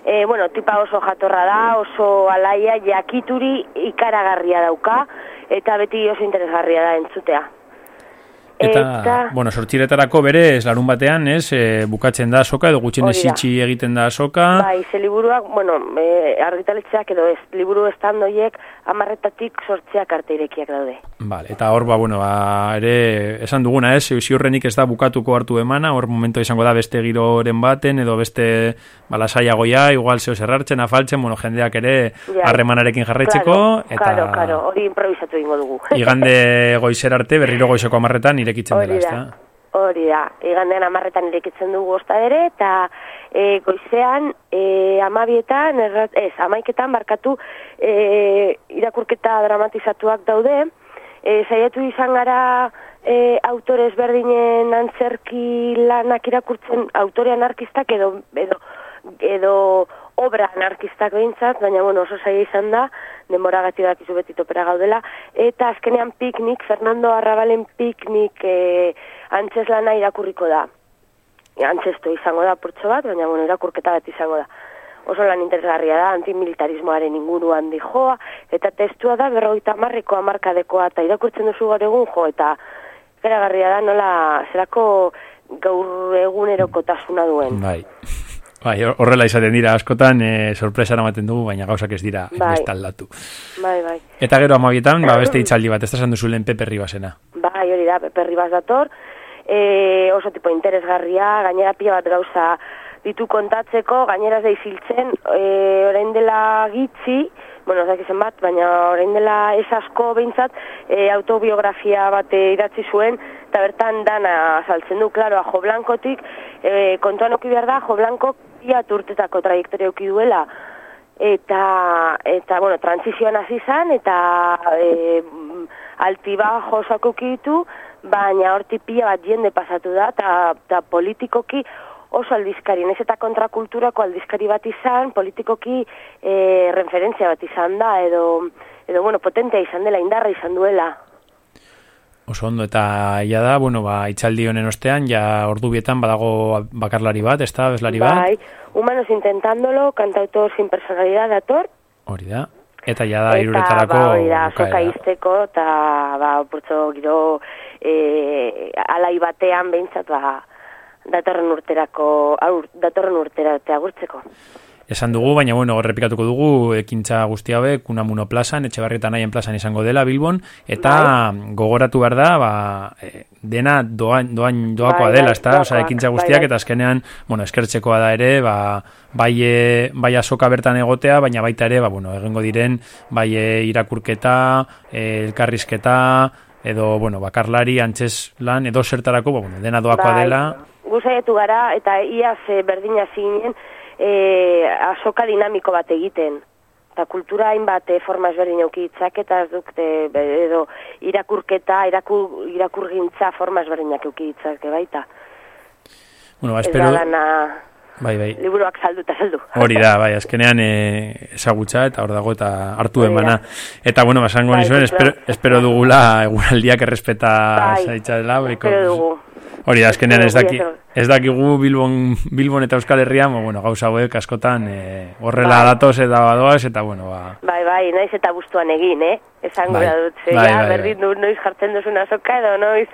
Speaker 4: e, bueno, tipa oso jatorra da, oso alaia, jakituri ikaragarria dauka, eta beti oso interesgarria da entzutea.
Speaker 2: Eta, bueno, sortxiretarako berez, larun batean, ez, e, bukatzen da soka, edo
Speaker 4: da.
Speaker 2: itxi egiten da soka,
Speaker 4: Bai, ze liburuak, bueno, e, argitaletxeak edo ez, liburu estandoiek amarretatik sortzeak arte irekiak daude.
Speaker 2: Vale, eta hor, ba, bueno, ba, ere, esan duguna, ez, ziurrenik ez da bukatuko hartu emana, hor momento izango da beste giroren baten, edo beste balasaiagoia, igual zeo zerrartzen, afaltzen, bueno, jendeak ere harremanarekin jarraitzeko,
Speaker 4: Claro,
Speaker 2: eta
Speaker 4: Claro, claro, hori improvisatu ingo dugu.
Speaker 2: igande goizer arte, berriro goizeko amarretan irekitzen dela, ez
Speaker 4: da. Hori da, igandean amarretan irekitzen dugu osta ere, eta e, goizean e, amabietan, errat, ez, amaiketan barkatu e, irakurketa dramatizatuak daude, e, saiatu izan gara e, autore ezberdinen antzerki lanak irakurtzen autore anarkistak edo, edo, edo obra anarkistak behintzat, baina bueno, oso saia izan da, denbora gati dakizu beti topera gaudela, eta azkenean piknik, Fernando Arrabalen piknik e, antzeslana irakurriko da. E, Antzesto izango da purtso bat, baina bueno, irakurketa bat izango da. Oso lan interesgarria da, antimilitarismoaren inguruan dijoa, eta testua da berrogeita marreko amarkadekoa, eta irakurtzen duzu gaur egun jo, eta garagarria da nola zerako gaur egunerokotasuna duen.
Speaker 2: Bai. Bai, hor- horrela izaten dira askotan, e, sorpresa ematen dugu, baina gauzak ez dira
Speaker 4: Bai.
Speaker 2: ez aldatu.
Speaker 4: Bai, bai.
Speaker 2: Eta gero amabietan, ba, beste itzaldi bat, ez da esan duzu lehen Pepe Ribasena.
Speaker 4: Bai, hori da, Pepe Ribas dator, e, oso tipo interesgarria, gainera pila bat gauza ditu kontatzeko, gainera ez da iziltzen, e, orain dela gitzi, bueno, ez bat, baina orain dela ez asko behintzat, e, autobiografia bat idatzi zuen, eta bertan dana azaltzen du, klaro, ajo blankotik, e, kontuan oki behar da, ajo blanko piat urtetako trajektoria uki duela, eta, eta bueno, transizioan hasi zan, eta e, altiba josak ukitu, baina horti pila bat jende pasatu da, eta politikoki oso aldizkari, nez eta kontrakulturako aldizkari bat izan, politikoki e, referentzia bat izan da, edo, edo bueno, potentea izan dela, indarra izan duela.
Speaker 2: Oso ondo, eta ia da, bueno, ba, itzaldi honen ostean, ja ordu bietan badago bakarlari bat, ez da, bezlari bat,
Speaker 4: Bai, humanos intentándolo, cantautor sin personalidad dator,
Speaker 2: hori da. Eta ja da,
Speaker 4: eta
Speaker 2: iruretarako
Speaker 4: ba, hori da, soka izteko, eta ba, purtso giro e, alai batean behintzat, ba, datorren urterako, aur, datorren urtera agurtzeko.
Speaker 2: Esan dugu, baina bueno, errepikatuko dugu ekintza guzti hauek Unamuno plazan, etxebarrieta nahien plazan izango dela Bilbon, eta gogoratu behar da, ba, eh, dena doain, doain doakoa
Speaker 4: Bai,
Speaker 2: dela,
Speaker 4: bai,
Speaker 2: ezta? Osea,
Speaker 4: doakoak,
Speaker 2: ekintza
Speaker 4: bai,
Speaker 2: guztiak,
Speaker 4: bai.
Speaker 2: eta azkenean, bueno, eskertzekoa da ere, ba, bai, e, bai azoka bertan egotea, baina baita ere, ba, bueno, egingo diren, bai e, irakurketa, elkarrizketa, edo, bueno, bakarlari, antzes lan, edo zertarako, ba, bueno, dena doakoa
Speaker 4: Bai,
Speaker 2: dela,
Speaker 4: Guzaiatu gara, eta iaz berdina zinen, e, azoka dinamiko bat egiten. Eta kultura hainbat e, forma ezberdin euki itzak, eta ez duk, e, be- edo irakurketa, irakur, irakurgintza forma ezberdinak euki itzake baita.
Speaker 2: bueno, ba,
Speaker 4: Ez
Speaker 2: espero,
Speaker 4: da dana
Speaker 2: bai, bai,
Speaker 4: liburuak saldu eta saldu.
Speaker 2: Hori da, bai, azkenean e, ezagutza eta hor dago eta hartu emana. Eta bueno, basango
Speaker 4: Bai,
Speaker 2: nizuen, espero, espero dugula eguraldiak errespeta
Speaker 4: Bai,
Speaker 2: zaitza dela. beko-
Speaker 4: espero dugu.
Speaker 2: Hori da, azkenean ez daki, ez dakigu Bilbon, Bilbon eta Euskal Herrian, bueno, gauza hauek askotan e, horrela
Speaker 4: Bai.
Speaker 2: datoz eta badoaz, eta bueno, ba,
Speaker 4: Bai, bai, naiz eta bustuan egin, eh? Esango
Speaker 2: Bai.
Speaker 4: dut,
Speaker 2: Bai,
Speaker 4: ja,
Speaker 2: bai,
Speaker 4: berdin du noiz jartzen duzun azoka edo noiz.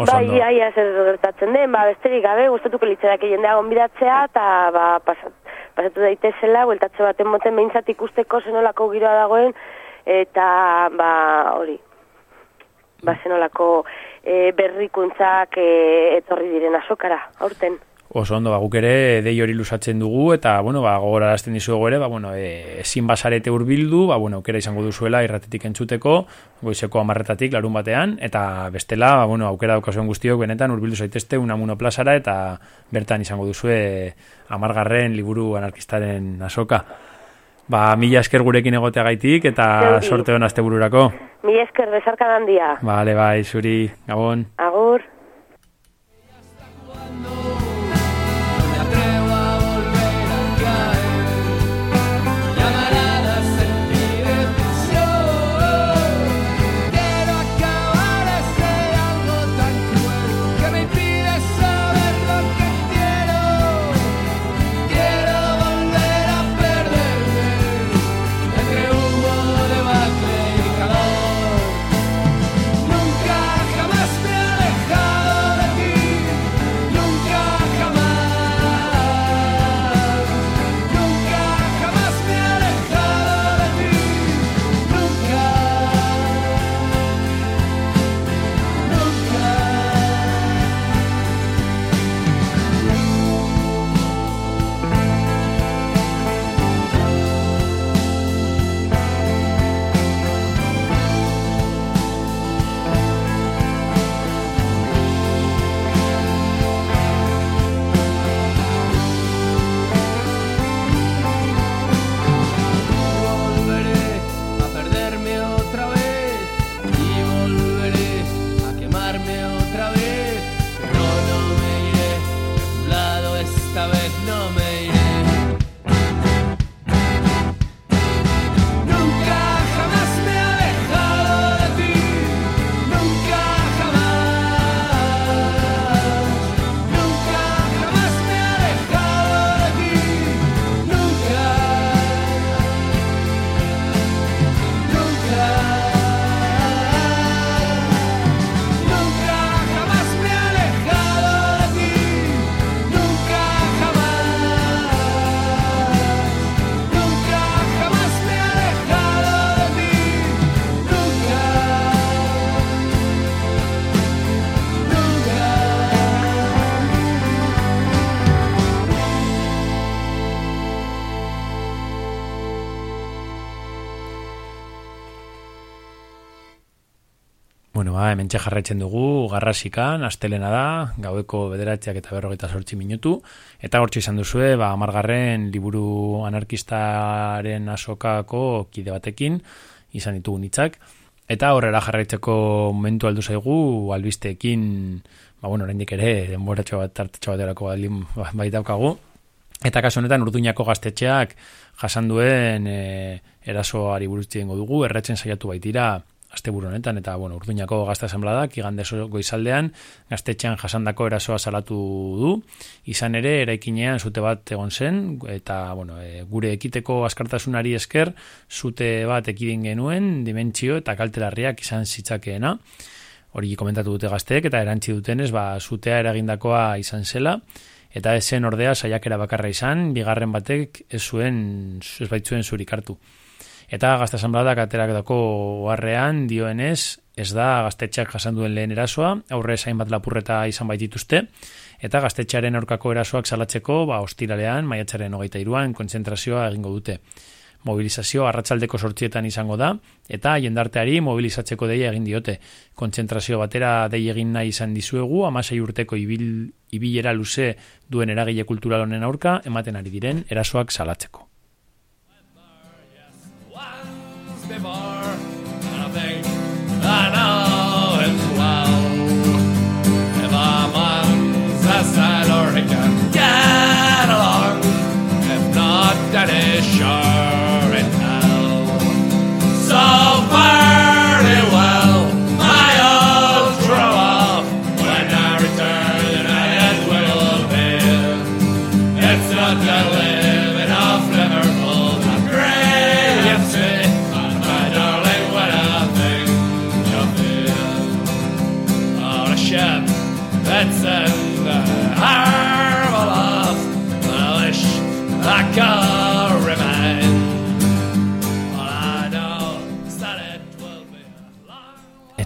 Speaker 4: Bai,
Speaker 2: ondo.
Speaker 4: aia zer gertatzen den, ba, besterik gabe, gustatuko litzerak jendea gonbidatzea, eta ba, pasat, pasatu daitezela, bueltatze baten moten behintzat ikusteko zenolako giroa dagoen, eta ba, hori, ba, zenolako e, berrikuntzak e, etorri diren azokara, aurten.
Speaker 2: Oso ondo, ba, guk ere dei hori lusatzen dugu eta, bueno, ba, gogorarazten dizuego ere, ba, bueno, e, ezin basarete urbildu, ba, bueno, aukera izango duzuela irratetik entzuteko, goizeko amarretatik larun batean, eta bestela, ba, bueno, aukera daukazuen guztiok benetan urbildu zaitezte unamuno plazara eta bertan izango duzue amargarren liburu anarkistaren asoka. Ba, mila esker gurekin egoteagaitik eta
Speaker 4: Zeuri.
Speaker 2: sorte hon azte bururako.
Speaker 4: Mi esker bezarka handia.
Speaker 2: Vale, bai, zuri, gabon. Bueno, ba, hemen jarraitzen dugu, garrasikan, astelena da, gaueko bederatziak eta berrogeita sortzi minutu, eta hortxe izan duzue, ba, amargarren liburu anarkistaren asokako kide batekin, izan ditugu hitzak. Eta horrela jarraitzeko momentu aldu zaigu, albisteekin, ba, bueno, oraindik ere, denboratxo bat, tartetxo baterako baldin ba, bai daukagu, Eta kasu honetan urduñako gaztetxeak jasan duen e, erasoari buruz dugu, erretzen saiatu baitira asteburu honetan, eta bueno, urduñako gazte asambladak igande goizaldean gaztetxean jasandako erasoa salatu du, izan ere eraikinean zute bat egon zen, eta bueno, e, gure ekiteko askartasunari esker zute bat ekidin genuen, dimentsio eta kaltelarriak izan zitzakeena, hori komentatu dute gazteek, eta erantzi dutenez, ba, zutea eragindakoa izan zela, eta esen ordea saiakera bakarra izan, bigarren batek ez zuen ez baitzuen zurik hartu. Eta gazte asanbladak aterak dako oharrean dioenez, ez da gaztetxeak jasan duen lehen erasoa, aurre zain bat lapurreta izan baitituzte, eta gaztetxearen aurkako erasoak salatzeko, ba, ostiralean, maiatzaren hogeita iruan, kontzentrazioa egingo dute. Mobilizazio arratsaldeko sortzietan izango da, eta jendarteari mobilizatzeko deia egin diote. Kontzentrazio batera dei egin nahi izan dizuegu, amasei urteko ibil, ibilera luze duen eragile kultural honen aurka, ematen ari diren erasoak salatzeko.
Speaker 3: I know well. If sailor, he can get along. If not, then sure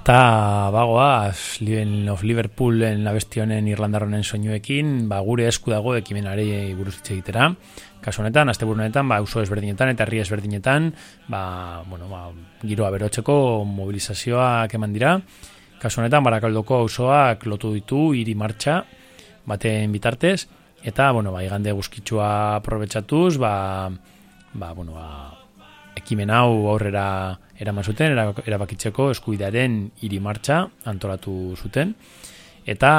Speaker 2: Eta bagoa, of Liverpool en la bestionen Irlandarronen soinuekin, ba, gure esku dago ekimenari buruz hitz egitera. Kasu honetan, azte honetan, ba, uso ezberdinetan eta herri ezberdinetan, ba, bueno, ba, giroa berotzeko mobilizazioak eman dira. Kasu honetan, barakaldoko auzoak lotu ditu hiri martxa baten bitartez, eta, bueno, ba, igande guzkitsua aprobetsatuz, ba, ba, bueno, ba, ekimen hau aurrera eraman zuten, erabakitzeko eskubidearen hiri martxa antolatu zuten. Eta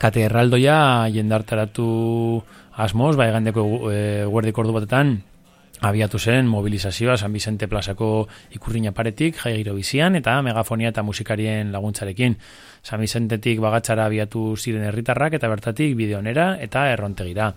Speaker 2: kate erraldoia jendartaratu asmoz, bai gandeko e, guardik ordu batetan, abiatu zen mobilizazioa San Vicente plazako ikurriña paretik, jai giro bizian, eta megafonia eta musikarien laguntzarekin. San Vicentetik bagatzara abiatu ziren herritarrak eta bertatik bideonera eta errontegira.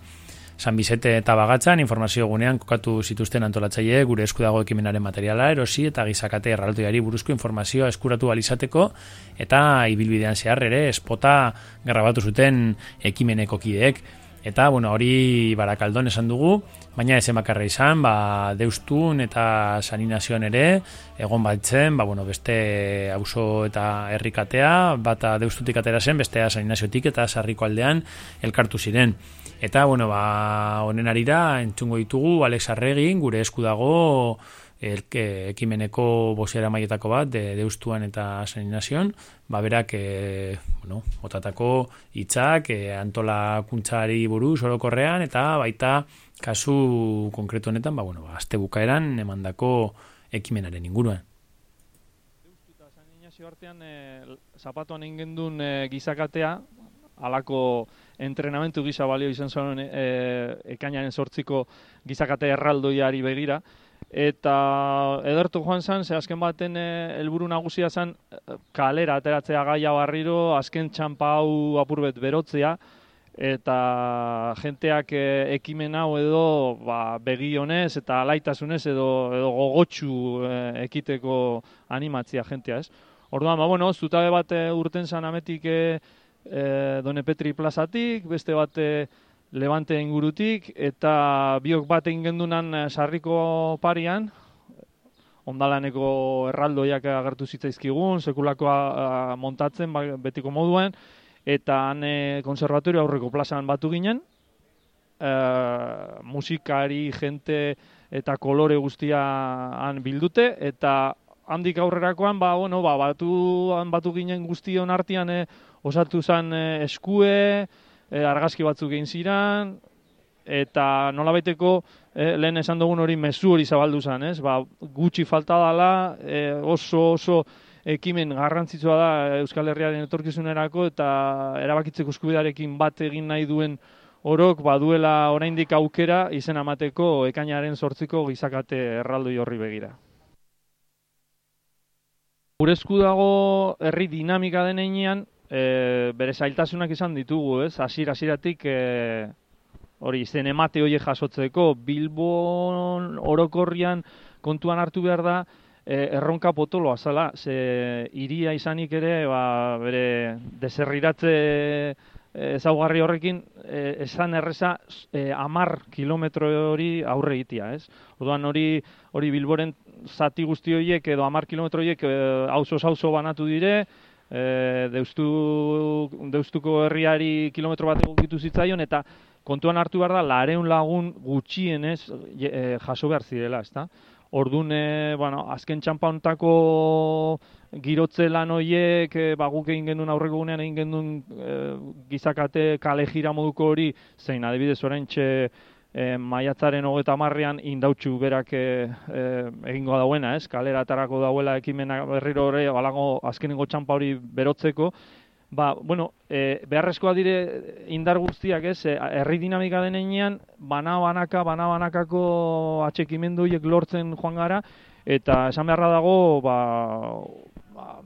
Speaker 2: San Bizete eta Bagatzan informazio gunean kokatu zituzten antolatzaile gure esku dago ekimenaren materiala erosi eta gizakate erraltoiari buruzko informazioa eskuratu alizateko eta ibilbidean zehar ere espota grabatu zuten ekimeneko kideek. Eta, bueno, hori barakaldon esan dugu, baina ez emakarra izan, ba, deustun eta saninazioan ere, egon baitzen, ba, bueno, beste auzo eta herrikatea, bata deustutik atera zen, bestea saninaziotik eta sarriko aldean elkartu ziren. Eta, bueno, ba, honen arira, entzungo ditugu, Alex Arregin, gure esku dago, elke ekimeneko bosiera maietako bat, de, deustuan eta saninazion, ba, berak, e, bueno, otatako hitzak e, antola kuntzari buruz orokorrean, eta baita, kasu konkretu honetan, ba, bueno, ba, azte bukaeran, emandako ekimenaren inguruan.
Speaker 5: Deustu eta saninazio artean, e, zapatuan ingendun e, gizakatea, alako entrenamentu gisa balio izan zuen e, ekainaren sortziko gizakate erraldoiari begira. Eta edertu joan zen, ze azken baten e, helburu nagusia zen e, kalera ateratzea gaia barriro, azken txampa hau apurbet berotzea, eta jenteak e, ekimen hau edo ba, begi eta alaitasunez edo, edo gogotxu e, ekiteko animatzia jentea ez. Orduan, ba, bueno, zutabe bat urten zan ametik e, e, Done Petri plazatik, beste bat e, Levante ingurutik, eta biok bat egin gendunan e, sarriko parian, ondalaneko erraldoiak agertu zitzaizkigun, sekulakoa montatzen ba, betiko moduen, eta han e, konservatorio aurreko plazan batu ginen, e, musikari, jente eta kolore guztia han bildute, eta handik aurrerakoan, ba, bueno, ba, batu, batu ginen guztion artean e, osatu zen e, eskue, e, argazki batzuk egin ziran, eta nola baiteko e, lehen esan dugun hori mezu hori zabaldu zen, ez? Ba, gutxi falta dela, e, oso oso ekimen garrantzitsua da Euskal Herriaren etorkizunerako eta erabakitzeko eskubidarekin bat egin nahi duen orok baduela oraindik aukera izen amateko ekainaren sortziko gizakate erraldoi horri begira. Gure esku dago herri dinamika denean, e, bere zailtasunak izan ditugu, ez? Hasir hasiratik e, hori zen emate hoe jasotzeko Bilbon orokorrian kontuan hartu behar da e, erronka potoloa zala, ze iria izanik ere ba, bere deserriratze ezaugarri horrekin e, esan erreza e, amar kilometro hori aurre egitea, ez? Orduan hori hori Bilboren zati guzti horiek edo amar kilometro horiek auzo-auzo banatu dire, e, deustu, deustuko herriari kilometro bat egokitu zitzaion, eta kontuan hartu behar da, lareun lagun gutxienez e, jaso behar zirela, ezta? Orduan, e, bueno, azken txampa ontako girotze lan horiek, e, ba, guk egin genuen aurreko gunean egin genuen e, gizakate kale jira moduko hori, zein adibidez orain txe, e, maiatzaren hogeta marrean indautxu berak e, egingo dauena, ez? Kalera atarako dauela ekimena berriro hori, balago azkenengo txampa hori berotzeko, Ba, bueno, e, beharrezkoa dire indar guztiak, ez, herri dinamika denean, bana banaka, bana banakako atxekimendu lortzen joan gara, eta esan beharra dago, ba, ba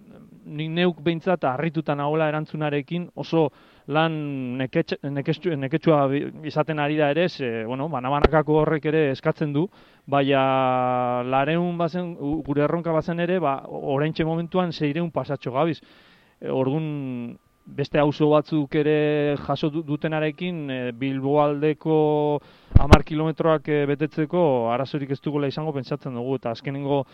Speaker 5: nik neuk behintzat harrituta nagoela erantzunarekin, oso lan neketsua izaten ari da ere, ze, bueno, banabanakako horrek ere eskatzen du, baina lareun bazen, gure erronka bazen ere, ba, oraintxe momentuan zeireun pasatxo gabiz. E, orduan, beste auzo batzuk ere jaso dutenarekin, e, Bilboaldeko hamar kilometroak e, betetzeko arazorik ez dugula izango pentsatzen dugu, eta azkenengo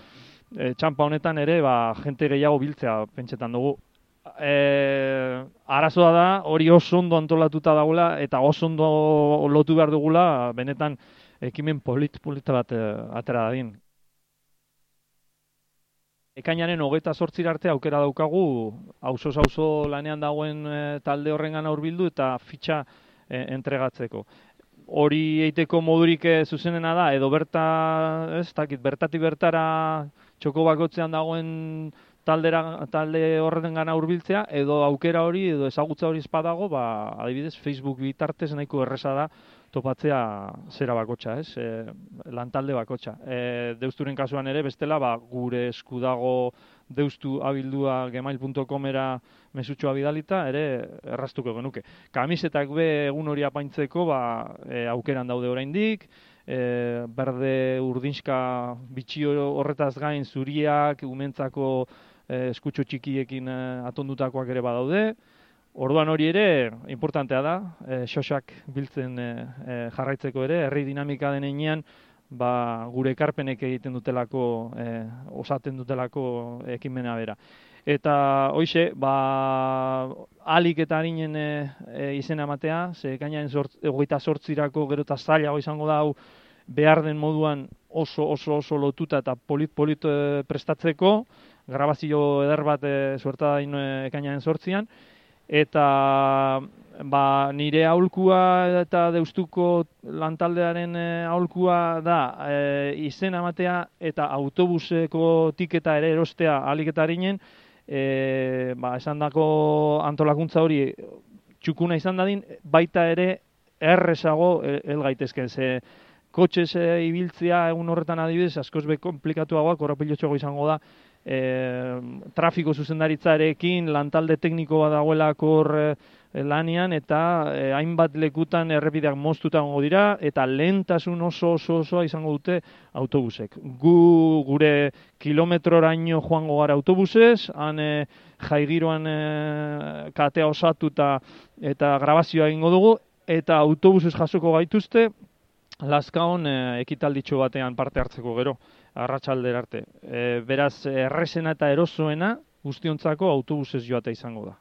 Speaker 5: e, txampa honetan ere, ba, jente gehiago biltzea pentsetan dugu. E, arazoa da, hori oso ondo antolatuta dagoela, eta oso ondo lotu behar dugula, benetan, ekimen polit-polita bat e, atera dadin. Ekainaren hogeita sortzir arte aukera daukagu auzo auzo lanean dagoen e, talde horrengan aurbildu eta fitxa e, entregatzeko. Hori eiteko modurik e, zuzenena da, edo berta, ez dakit, bertatik bertara txoko bakotzean dagoen taldera, talde horren gana urbiltzea, edo aukera hori, edo ezagutza hori espadago, ba, adibidez, Facebook bitartez nahiko erresa da, topatzea zera bakotxa, ez? E, lantalde bakotxa. E, deusturen kasuan ere, bestela, ba, gure eskudago deustu abildua gemail.comera mesutxoa bidalita, ere erraztuko genuke. Kamisetak be egun hori apaintzeko, ba, e, aukeran daude oraindik, e, berde urdinska bitxio horretaz gain zuriak, umentzako e, eskutxo txikiekin e, atondutakoak ere badaude, Orduan hori ere, importantea da, e, xosak biltzen e, jarraitzeko ere, herri dinamika denean, ba, gure ekarpenek egiten dutelako, e, osaten dutelako ekimena bera. Eta hoize, ba, alik eta harinen e, izena matea, ze kainaren egoita sortzirako gero eta zaila izango da, hau, behar den moduan oso oso oso lotuta eta polit-polit prestatzeko, grabazio eder bat e, suerta da ekainaren sortzian, eta ba, nire aulkua eta deustuko lantaldearen e, aulkua da e, izen amatea eta autobuseko tiketa ere erostea aliketarinien e, ba, esan dako antolakuntza hori txukuna izan dadin, baita ere errezago el gaitezken, ze kotxe ibiltzea egun horretan adibidez, askoz be komplikatuagoak, korrapilotxoago izango da, e, trafiko zuzendaritzarekin lantalde tekniko bat dagoelako hor e, lanian eta e, hainbat lekutan errepideak moztuta gongo dira eta lehentasun oso oso osoa izango dute autobusek. Gu gure kilometroraino joango gara autobusez, han e, jaigiroan e, katea osatu eta grabazioa egingo dugu eta autobusez jasoko gaituzte Lazkaon e, ekitalditxo batean parte hartzeko gero arratsalder arte. E, beraz, erresena eta erosoena guztiontzako autobusez joata izango da.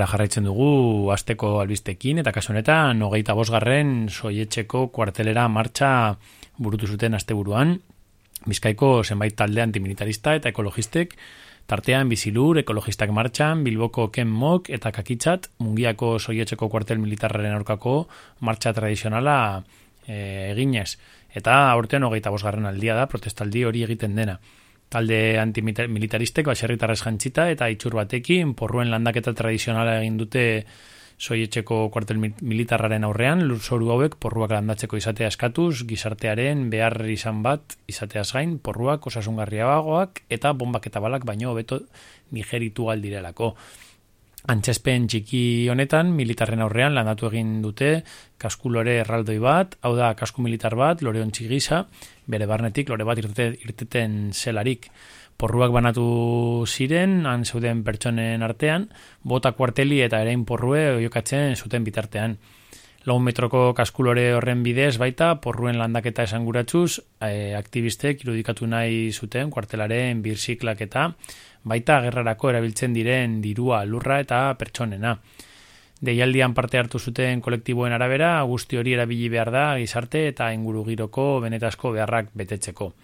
Speaker 2: Aurrera jarraitzen dugu asteko albistekin eta kasu honetan hogeita bosgarren soietxeko kuartelera martxa burutu zuten asteburuan. Bizkaiko zenbait talde antimilitarista eta ekologistek tartean bizilur ekologistak martxan Bilboko Ken Mok eta Kakitzat mungiako soietxeko kuartel militarraren aurkako martxa tradizionala e, eginez. Eta aurtean hogeita bosgarren aldia da protestaldi hori egiten dena talde antimilitaristek baserritarrez jantzita eta itxur batekin porruen landaketa tradizionala egin dute soietxeko kuartel militarraren aurrean, lurzoru hauek porruak landatzeko izatea eskatuz, gizartearen behar izan bat izateaz gain, porruak osasungarriagoak eta bombak eta balak baino hobeto nigeritu aldirelako. Antzespen txiki honetan, militarren aurrean landatu egin dute kaskulore erraldoi bat, hau da kasku militar bat, lore ontsi gisa, bere barnetik lore bat irtete, irteten zelarik. Porruak banatu ziren, han zeuden pertsonen artean, bota kuarteli eta erein porrue oiokatzen zuten bitartean. Laun metroko kaskulore horren bidez baita, porruen landaketa esanguratzuz, e, aktivistek irudikatu nahi zuten kuartelaren birziklak eta baita gerrarako erabiltzen diren dirua, lurra eta pertsonena. Deialdian parte hartu zuten kolektiboen arabera, guzti hori erabili behar da gizarte eta inguru giroko benetazko beharrak betetzeko.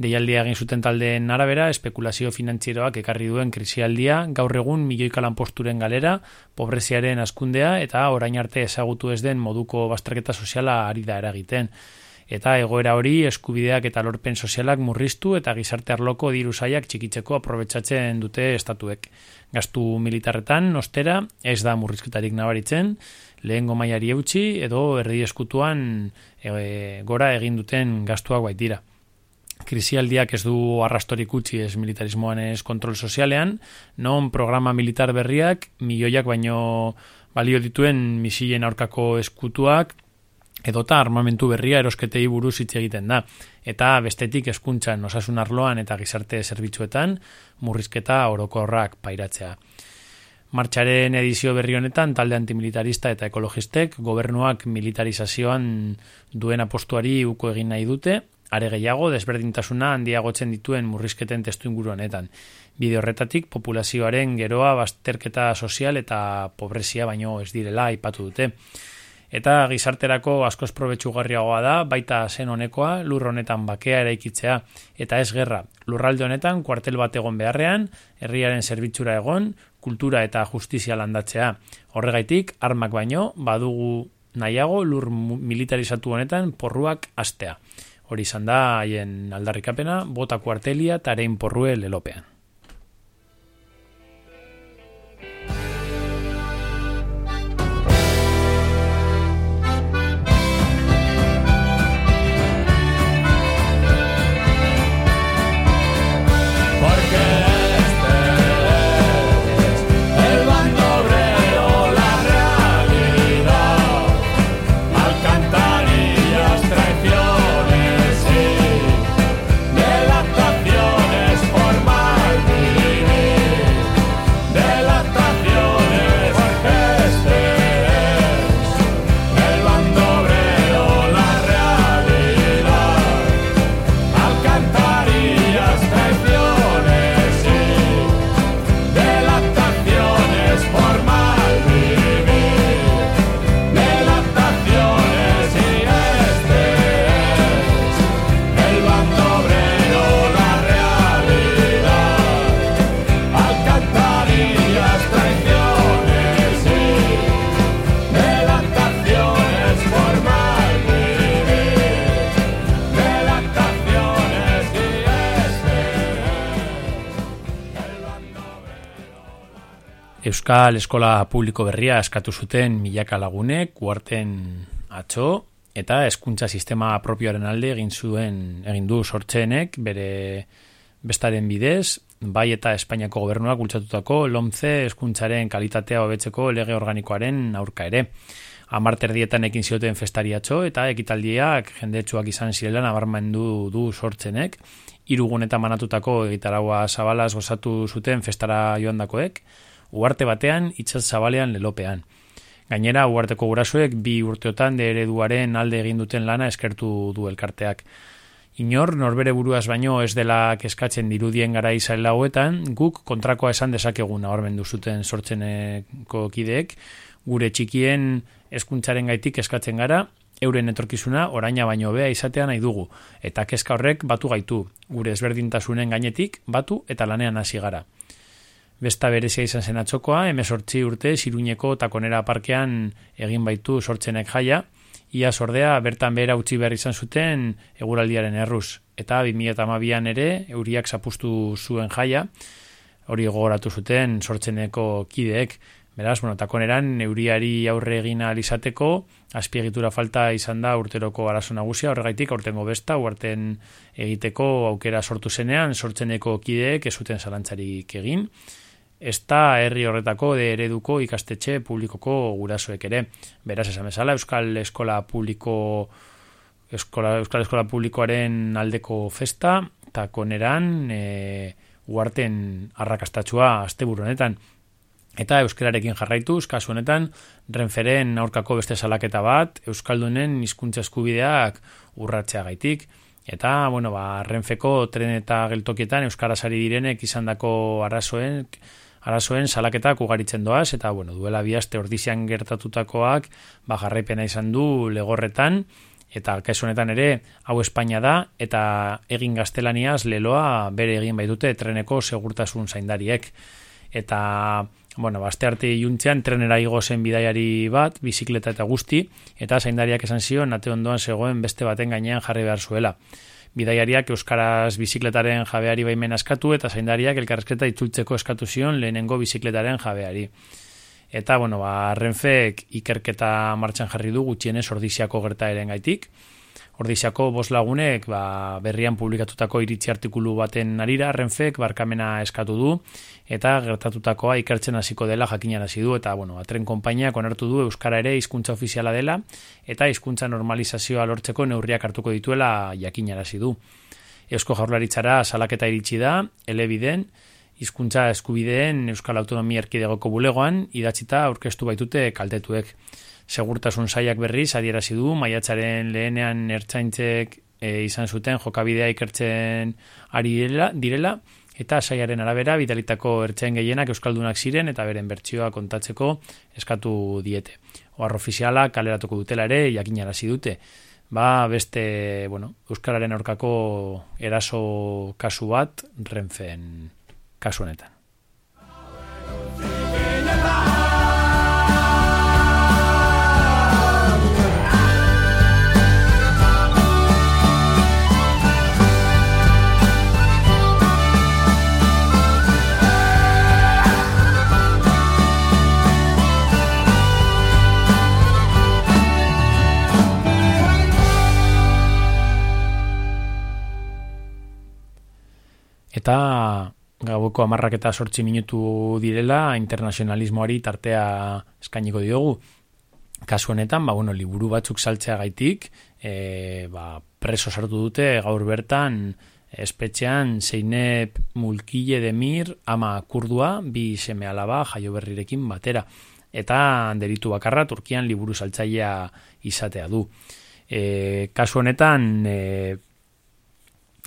Speaker 2: Deialdia egin zuten taldeen arabera, espekulazio finantzieroak ekarri duen krisialdia, gaur egun milioika lanposturen galera, pobreziaren askundea eta orain arte ezagutu ez den moduko bastraketa soziala ari da eragiten eta egoera hori eskubideak eta lorpen sozialak murriztu eta gizarte arloko diru saiak txikitzeko aprobetsatzen dute estatuek. Gastu militarretan, ostera, ez da murrizketarik nabaritzen, lehen gomaiari eutxi edo erdi eskutuan e, gora egin duten gastuak baitira. Krisialdiak ez du arrastorik utzi ez militarismoan ez kontrol sozialean, non programa militar berriak, milioiak baino balio dituen misilen aurkako eskutuak, edota armamentu berria erosketei buruz hitz egiten da eta bestetik hezkuntzan osasun arloan eta gizarte zerbitzuetan murrizketa orokorrak pairatzea. Martxaren edizio berri honetan talde antimilitarista eta ekologistek gobernuak militarizazioan duen apostuari uko egin nahi dute, are gehiago desberdintasuna handiagotzen dituen murrizketen testu inguru honetan. Bide horretatik populazioaren geroa bazterketa sozial eta pobrezia baino ez direla aipatu dute eta gizarterako askoz probetxugarriagoa da, baita zen honekoa, lur honetan bakea eraikitzea, eta ez gerra, lurralde honetan kuartel bat egon beharrean, herriaren zerbitzura egon, kultura eta justizia landatzea. Horregaitik, armak baino, badugu nahiago lur militarizatu honetan porruak astea. Hori izan da, haien aldarrikapena, bota kuartelia eta arein porrue. Euskal Eskola Publiko Berria eskatu zuten milaka lagunek, uarten atxo, eta eskuntza sistema propioaren alde egin zuen egin du sortzeenek bere bestaren bidez, bai eta Espainiako gobernuak bultzatutako lomze eskuntzaren kalitatea hobetzeko lege organikoaren aurka ere. Amarter dietan ekin zioten festariatxo eta ekitaldiak jendetsuak izan zirela nabarmendu du sortzenek, irugunetan manatutako egitaragoa zabalaz gozatu zuten festara joandakoek, uarte batean itxaz zabalean lelopean. Gainera, uarteko gurasoek bi urteotan de ereduaren alde egin duten lana eskertu du elkarteak. Inor, norbere buruaz baino ez dela keskatzen dirudien gara izan lauetan, guk kontrakoa esan dezakegun ahorben duzuten sortzeneko kideek, gure txikien eskuntzaren gaitik eskatzen gara, euren etorkizuna oraina baino bea izatean nahi dugu, eta keska horrek batu gaitu, gure ezberdintasunen gainetik batu eta lanean hasi gara. Besta berezia izan zen atxokoa, emesortzi urte, siruñeko takonera parkean egin baitu sortzenek jaia, ia sordea bertan behera utzi behar izan zuten eguraldiaren erruz. Eta 2008an ere, euriak zapustu zuen jaia, hori gogoratu zuten sortzeneko kideek, Beraz, bueno, takoneran neuriari aurre egin ahal izateko, azpiegitura falta izan da urteroko arazo nagusia, horregaitik aurtengo besta, uarten egiteko aukera sortu zenean, sortzeneko kideek ez zuten zalantzarik egin. Ez da herri horretako de ereduko ikastetxe publikoko gurasoek ere. Beraz, esan bezala, Euskal Eskola Publiko Eskola, Euskal Eskola Publikoaren aldeko festa, takoneran, e, uarten arrakastatxua asteburu honetan. Eta euskararekin jarraituz, kasu honetan, renferen aurkako beste salaketa bat, euskaldunen hizkuntza eskubideak urratzea gaitik. Eta, bueno, ba, renfeko tren eta geltokietan euskarazari direnek izandako arazoen, arazoen salaketak ugaritzen doaz, eta, bueno, duela biaste ordizian gertatutakoak, ba, jarraipena izan du legorretan, eta kasu honetan ere, hau Espainia da, eta egin gaztelaniaz leloa bere egin baitute treneko segurtasun zaindariek. Eta, bueno, baste arte juntzean trenera igo zen bidaiari bat, bizikleta eta guzti, eta zaindariak esan zion, nate ondoan zegoen beste baten gainean jarri behar zuela. Bidaiariak euskaraz bizikletaren jabeari baimen askatu eta zaindariak elkarrezketa itzultzeko eskatu zion lehenengo bizikletaren jabeari. Eta, bueno, ba, Renfek ikerketa martxan jarri du gutxienez ordiziako gerta eren gaitik, Ordiziako bos lagunek ba, berrian publikatutako iritzi artikulu baten arira, Renfek barkamena eskatu du, eta gertatutakoa ikertzen hasiko dela jakinarazi du, eta bueno, atren konpainiak onartu du Euskara ere hizkuntza ofiziala dela, eta hizkuntza normalizazioa lortzeko neurriak hartuko dituela jakinarazi du. Eusko jaurlaritzara salaketa iritsi da, elebiden, hizkuntza eskubideen Euskal Autonomia Erkidegoko bulegoan, idatzita aurkeztu baitute kaltetuek segurtasun saiak berriz adierazi du maiatzaren lehenean ertzaintzek e, izan zuten jokabidea ikertzen ari direla, direla eta saiaren arabera bidalitako ertzain gehienak euskaldunak ziren eta beren bertsioa kontatzeko eskatu diete. Oar ofiziala kaleratuko dutela ere jakinarazi dute. Ba, beste, bueno, euskararen aurkako eraso kasu bat renfen kasu honetan. Eta gaueko amarrak eta sortzi minutu direla internazionalismoari tartea eskainiko diogu. Kasu honetan, ba, bueno, liburu batzuk saltzea gaitik, e, ba, preso sartu dute gaur bertan espetxean zeinep mulkile demir ama kurdua, bi seme alaba jaio berrirekin batera. Eta deritu bakarra Turkian liburu saltzailea izatea du. E, kasu honetan, e,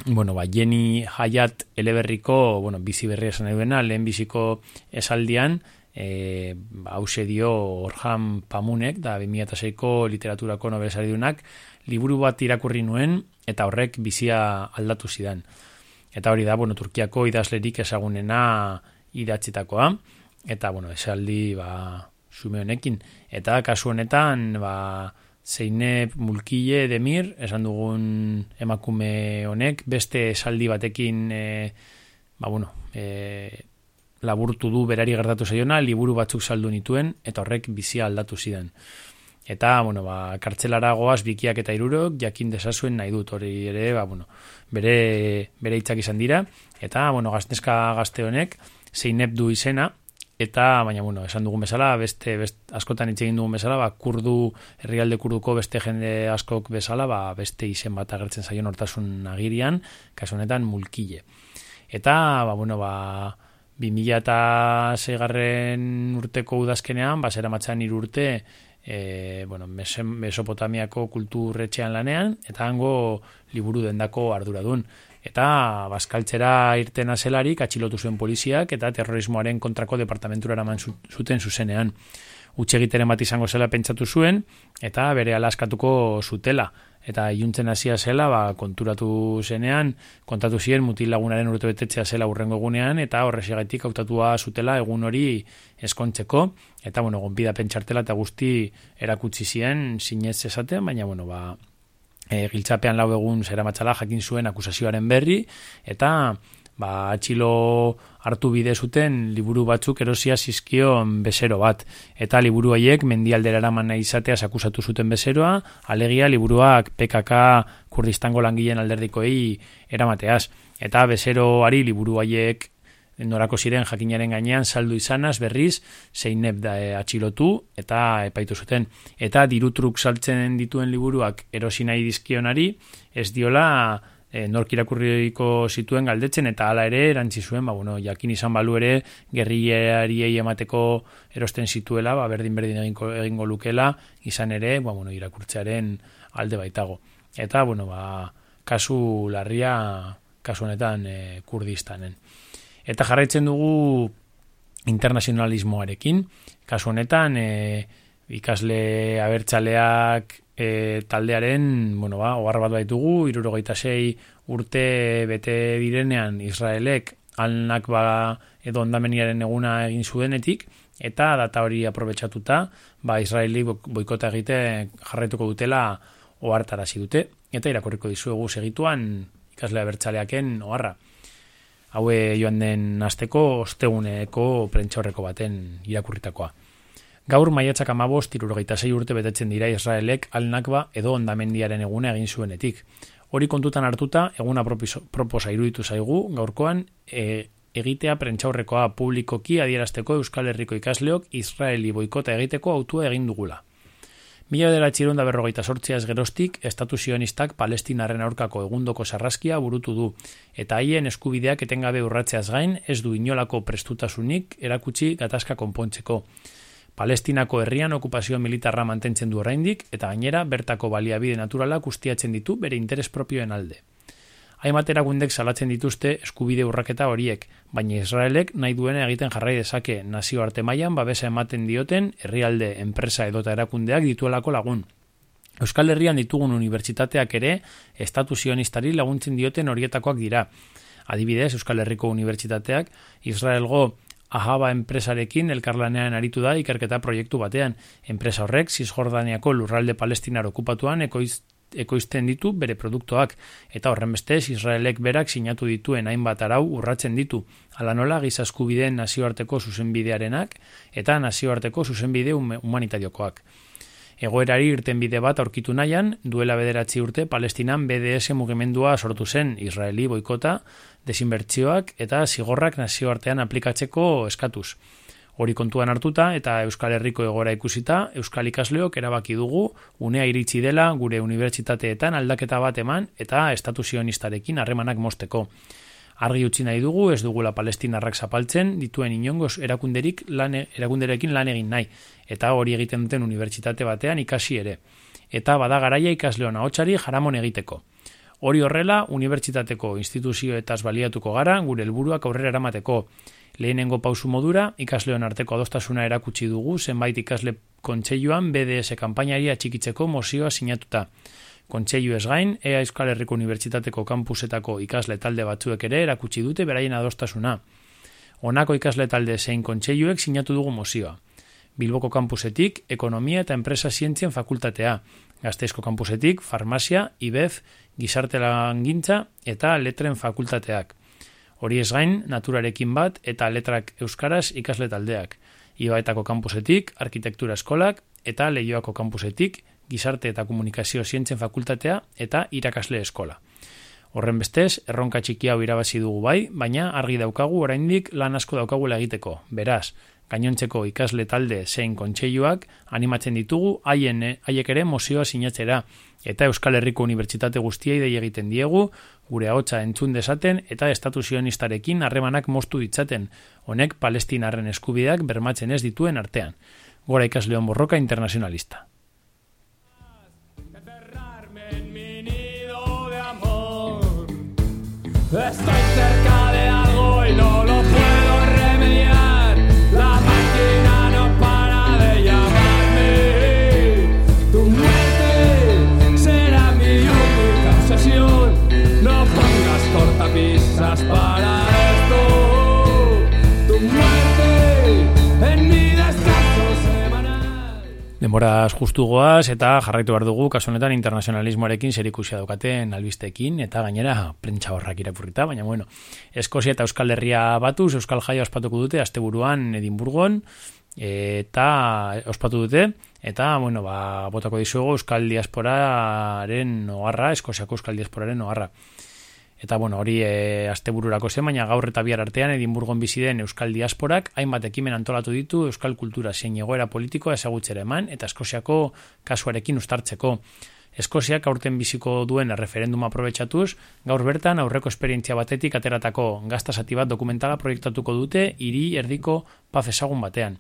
Speaker 2: bueno, ba, Jenny Hayat eleberriko, bueno, bizi berria esan duena, lehen biziko esaldian, e, ba, hause dio Orhan Pamunek, da 2006ko literaturako nobelesari dunak, liburu bat irakurri nuen, eta horrek bizia aldatu zidan. Eta hori da, bueno, Turkiako idazlerik ezagunena idatzitakoa, eta, bueno, esaldi, ba, sume honekin. Eta kasu honetan, ba, zeine mulkile demir, esan dugun emakume honek, beste esaldi batekin e, ba, bueno, e, laburtu du berari gertatu zaiona, liburu batzuk saldu nituen, eta horrek bizia aldatu zidan. Eta, bueno, ba, kartzelara goaz bikiak eta irurok, jakin desazuen nahi dut hori ere, ba, bueno, bere, bere hitzak izan dira, eta, bueno, gazteska gazte honek, zeinep du izena, eta baina bueno, esan dugun bezala, beste, beste askotan hitz egin dugun bezala, ba, kurdu herrialde kurduko beste jende askok bezala, ba, beste izen bat agertzen zaio nortasun agirian, kasu honetan mulkile. Eta ba bueno, ba 2006 garren urteko udazkenean, ba zeramatzan 3 urte E, bueno, Mesopotamiako kulturretxean lanean, eta hango liburu dendako arduradun eta bazkaltzera irten azelarik atxilotu zuen poliziak eta terrorismoaren kontrako departamentura eraman zuten zuzenean. Utxegiteren bat izango zela pentsatu zuen eta bere alaskatuko zutela. Eta iuntzen hasia zela, ba, konturatu zenean, kontatu ziren mutil lagunaren urte betetzea zela urrengo egunean, eta horrezagatik hautatua zutela egun hori eskontzeko, eta bueno, gonbida pentsartela eta guzti erakutsi ziren sinez esaten, baina bueno, ba, e, giltzapean lau egun zera matxala jakin zuen akusazioaren berri, eta ba, atxilo hartu bide zuten liburu batzuk erosia zizkion bezero bat. Eta liburu haiek mendialdera eraman nahi izatea akusatu zuten bezeroa, alegia liburuak PKK kurdistango langileen alderdikoei eramateaz. Eta bezeroari liburu haiek norako ziren jakinaren gainean saldu izanaz berriz zein neb da e, atxilotu eta epaitu zuten. Eta dirutruk saltzen dituen liburuak erosi nahi dizkionari ez diola e, nork irakurriko zituen galdetzen eta hala ere erantzi zuen, ba, bueno, jakin izan balu ere gerriariei emateko erosten zituela, ba, berdin berdin egingo, egingo lukela, izan ere, ba, bueno, irakurtzearen alde baitago. Eta, bueno, ba, kasu larria, kasu honetan e, kurdistanen. Eta jarraitzen dugu internazionalismoarekin, kasu honetan, e, ikasle abertzaleak e, taldearen, bueno, ba, ohar bat baitugu, irurogeita sei urte bete direnean Israelek alnak ba edo ondameniaren eguna egin zuenetik, eta data hori aprobetsatuta, ba, Israeli boikota egite jarraituko dutela ohartarazi dute, eta irakorriko dizuegu segituan ikaslea bertsaleaken oharra. Haue joan den asteko osteguneko prentxorreko baten irakurritakoa. Gaur maiatzak amabost irurogeita zei urte betetzen dira Israelek alnakba edo ondamendiaren eguna egin zuenetik. Hori kontutan hartuta, eguna proposa iruditu zaigu, gaurkoan e, egitea prentxaurrekoa publikoki adierazteko Euskal Herriko ikasleok Israeli boikota egiteko autua egin dugula. Mila dela txirunda berrogeita sortziaz gerostik, estatu zionistak palestinaren aurkako egundoko sarraskia burutu du, eta haien eskubideak etengabe urratzeaz gain ez du inolako prestutasunik erakutsi gatazka konpontzeko. Palestinako herrian okupazio militarra mantentzen du oraindik eta gainera bertako baliabide naturala ustiatzen ditu bere interes propioen alde. Hainbat erakundek salatzen dituzte eskubide urraketa horiek, baina Israelek nahi duena egiten jarrai dezake nazio arte mailan babesa ematen dioten herrialde enpresa edota erakundeak dituelako lagun. Euskal Herrian ditugun unibertsitateak ere estatu sionistari laguntzen dioten horietakoak dira. Adibidez, Euskal Herriko Unibertsitateak Israelgo Ahaba enpresarekin elkarlanean aritu da ikerketa proiektu batean. Enpresa horrek Cisjordaniako lurralde palestinar okupatuan ekoiz, ekoizten ditu bere produktoak eta horren bestez Israelek berak sinatu dituen hainbat arau urratzen ditu. Hala nola gizaskubideen nazioarteko zuzenbidearenak eta nazioarteko zuzenbide humanitariokoak. Egoerari irten bide bat aurkitu nahian, duela bederatzi urte Palestinan BDS mugimendua sortu zen Israeli boikota, desinbertzioak eta zigorrak nazioartean aplikatzeko eskatuz. Hori kontuan hartuta eta Euskal Herriko egora ikusita, Euskal Ikasleok erabaki dugu unea iritsi dela gure unibertsitateetan aldaketa bat eman eta estatu sionistarekin harremanak mosteko. Argi utzi nahi dugu, ez dugula palestinarrak zapaltzen, dituen inongoz erakunderik lan, e, erakunderekin lan egin nahi, eta hori egiten duten unibertsitate batean ikasi ere. Eta bada garaia ikasleona hotxari jaramon egiteko. Hori horrela, unibertsitateko instituzioetaz baliatuko gara, gure helburuak aurrera eramateko. Lehenengo pausu modura, ikasleon arteko adostasuna erakutsi dugu, zenbait ikasle kontseiluan BDS kanpainari atxikitzeko mozioa sinatuta. Kontseilu ez gain, Ea Euskal Herriko Unibertsitateko kampusetako ikasle talde batzuek ere erakutsi dute beraien adostasuna. Honako ikasle talde zein kontseiluek sinatu dugu mozioa. Bilboko kampusetik, ekonomia eta enpresa zientzien fakultatea. Gazteizko kampusetik, farmazia, IBEF, gizarte langintza eta letren fakultateak. Hori ez gain, naturarekin bat eta letrak euskaraz ikasle taldeak. Ibaetako kampusetik, arkitektura eskolak eta lehioako kampusetik, gizarte eta komunikazio zientzen fakultatea eta irakasle eskola. Horren bestez, erronka txiki hau irabazi dugu bai, baina argi daukagu oraindik lan asko daukagula egiteko. Beraz, gainontzeko ikasle talde zein kontseiluak animatzen ditugu haien haiek ere mozioa sinatzera. Eta Euskal Herriko Unibertsitate guztiei dei egiten diegu gure ahotsa entzun desaten eta estatu sionistarekin harremanak moztu ditzaten. Honek palestinarren eskubideak bermatzen ez dituen artean. Gora ikasleon borroka internazionalista.
Speaker 3: Estoy No pongas cortapisas para esto. Tu muerte en mi
Speaker 2: denboraz justu goaz eta jarraitu behar dugu kasu honetan internazionalismoarekin zerikusia daukaten albistekin eta gainera prentsa horrak irakurrita, baina bueno, Eskozia eta Euskal Herria batuz, Euskal Jaia ospatuko dute, asteburuan Edimburgon, eta ospatu dute, eta, bueno, ba, botako dizuego Euskal Diasporaren ogarra, Eskoziako Euskal Diasporaren ogarra. Eta, bueno, hori e, astebururako zen, baina gaur eta bihar artean Edimburgon bizi den Euskal Diasporak, hainbat ekimen antolatu ditu Euskal Kultura zein egoera politikoa ezagutzera eman, eta Eskoziako kasuarekin ustartzeko. Eskoziak aurten biziko duen referenduma aprobetsatuz, gaur bertan aurreko esperientzia batetik ateratako gaztasati bat dokumentala proiektatuko dute hiri erdiko paz ezagun batean.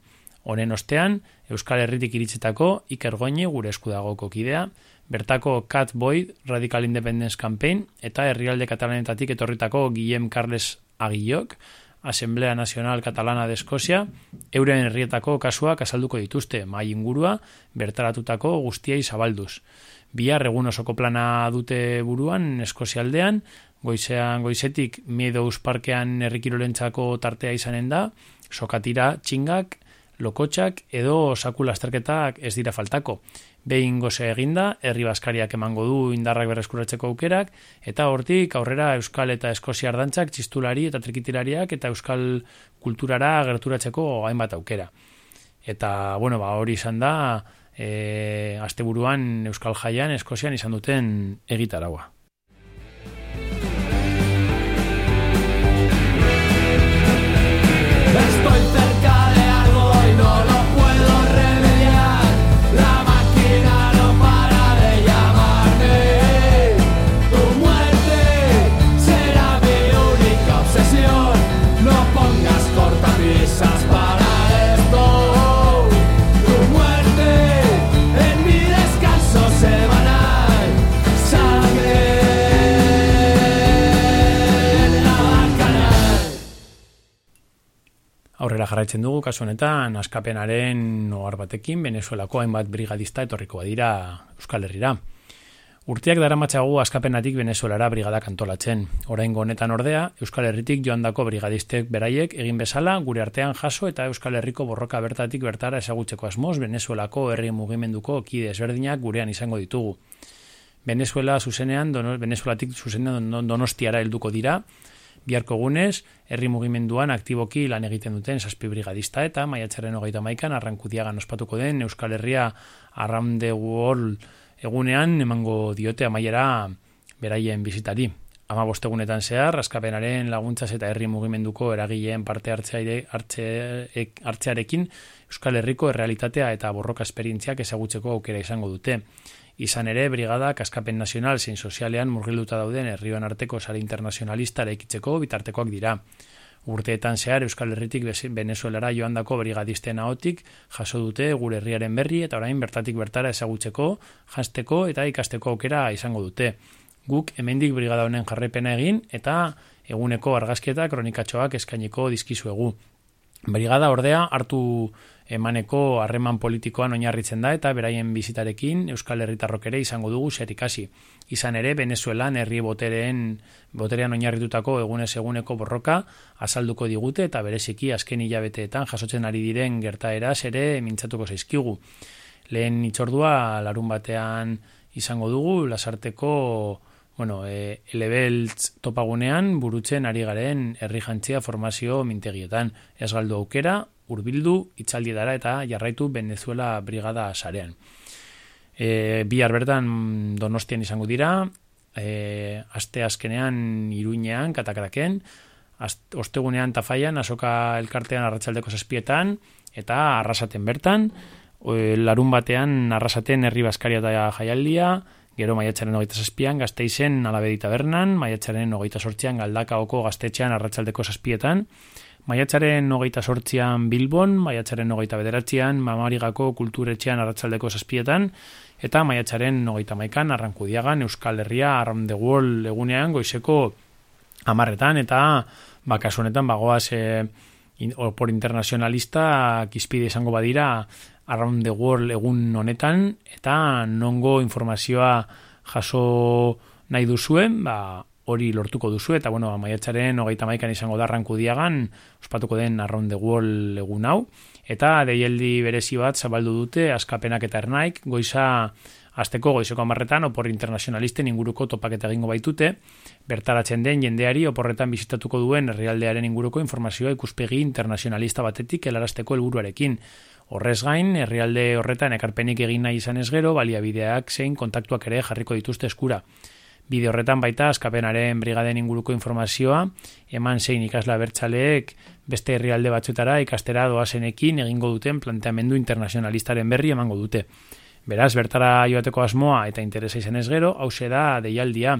Speaker 2: Honen ostean, Euskal Herritik iritzetako Iker Goñi gure eskudagoko kidea, bertako Cat Boyd Radical Independence Campaign eta herrialde katalanetatik etorritako Guillem Carles Aguillok, Asamblea Nacional Catalana de Escocia, euren herrietako kasuak azalduko dituzte, mai ingurua, bertaratutako guztiei zabalduz. Bihar egun osoko plana dute buruan Eskozialdean, goizean goizetik Meadows Parkean herrikirolentzako tartea izanen da, sokatira txingak, lokotxak edo saku lasterketak ez dira faltako. Behin goze eginda, herri baskariak emango du indarrak berreskuratzeko aukerak, eta hortik aurrera Euskal eta Eskoziar dantzak, txistulari eta trikitilariak eta Euskal kulturara gerturatzeko hainbat aukera. Eta, bueno, ba, hori izan da, e, asteburuan Euskal Jaian, Eskozian izan duten egitaragua. Aurrera jarraitzen dugu, kasu honetan, askapenaren ohar batekin, Venezuelako hainbat brigadista etorriko badira Euskal Herrira. Urteak dara matxagu askapenatik Venezuelara brigadak antolatzen. Orain honetan ordea, Euskal Herritik joandako brigadistek beraiek egin bezala, gure artean jaso eta Euskal Herriko borroka bertatik bertara ezagutzeko asmoz, Venezuelako herri mugimenduko kide ezberdinak gurean izango ditugu. Venezuela zuzenean, dono, Venezuelatik zuzenean donostiara helduko dira, biharko gunez, herri mugimenduan aktiboki lan egiten duten saspi brigadista eta maiatxaren hogeita maikan arrankudiagan ospatuko den Euskal Herria the World egunean emango diote amaiera beraien bizitari. Ama bostegunetan zehar, askapenaren laguntzaz eta herri mugimenduko eragileen parte hartzeare, hartze, hartzearekin Euskal Herriko errealitatea eta borroka esperientziak ezagutzeko aukera izango dute. Izan ere, brigada kaskapen nazional zein sozialean murgilduta dauden herrioan arteko sare internazionalista ekitzeko bitartekoak dira. Urteetan zehar Euskal Herritik Venezuelara joandako brigadisten ahotik jaso dute gure herriaren berri eta orain bertatik bertara ezagutzeko, jasteko eta ikasteko aukera izango dute. Guk hemendik brigada honen jarrepena egin eta eguneko argazkieta kronikatxoak eskainiko dizkizuegu. Brigada ordea hartu emaneko harreman politikoan oinarritzen da eta beraien bizitarekin Euskal Herritarrok ere izango dugu zer ikasi. Izan ere, Venezuelan herri botereen, boterean oinarritutako egunez eguneko borroka azalduko digute eta bereziki azken hilabeteetan jasotzen ari diren gertaera ere mintzatuko zaizkigu. Lehen itxordua larun batean izango dugu, lasarteko bueno, e, elebeltz topagunean burutzen ari garen herri jantzia formazio mintegietan. Ez galdu aukera, urbildu itzaldietara eta jarraitu Venezuela brigada sarean. E, bi bertan donostian izango dira, e, aste azkenean iruinean, katakaraken, ostegunean tafaian, asoka elkartean arratsaldeko zazpietan, eta arrasaten bertan, e, larun batean arrasaten herri baskaria eta jaialdia, gero maiatxaren hogeita zazpian, gazteizen alabedita bernan, maiatxaren hogeita sortzean galdakaoko gaztetxean arratsaldeko zazpietan, Maiatzaren hogeita sortzian Bilbon, maiatzaren hogeita bederatzean Mamarigako kulturetxean arratsaldeko zazpietan, eta maiatzaren hogeita maikan arrankudiagan Euskal Herria Around the World egunean goizeko amarretan, eta bakasunetan bagoaz e, in, por internacionalista kizpide izango badira Around the World egun honetan, eta nongo informazioa jaso nahi duzuen, ba, hori lortuko duzu, eta bueno, maiatzaren hogeita maikan izango da ranku diagan, ospatuko den Around the World egun hau, eta deieldi berezi bat zabaldu dute, askapenak eta ernaik, goiza Azteko goizeko amarretan opor internazionalisten inguruko topaketa egingo baitute, bertaratzen den jendeari oporretan bizitatuko duen herrialdearen inguruko informazioa ikuspegi internazionalista batetik helarazteko helburuarekin. Horrez gain, herrialde horretan ekarpenik egin nahi izan ez gero, baliabideak zein kontaktuak ere jarriko dituzte eskura. Bide horretan baita askapenaren brigaden inguruko informazioa, eman zein ikasla bertxaleek beste herrialde batzutara ikastera doazenekin egingo duten planteamendu internazionalistaren berri emango dute. Beraz, bertara joateko asmoa eta interesa izan ez gero, hau da deialdia.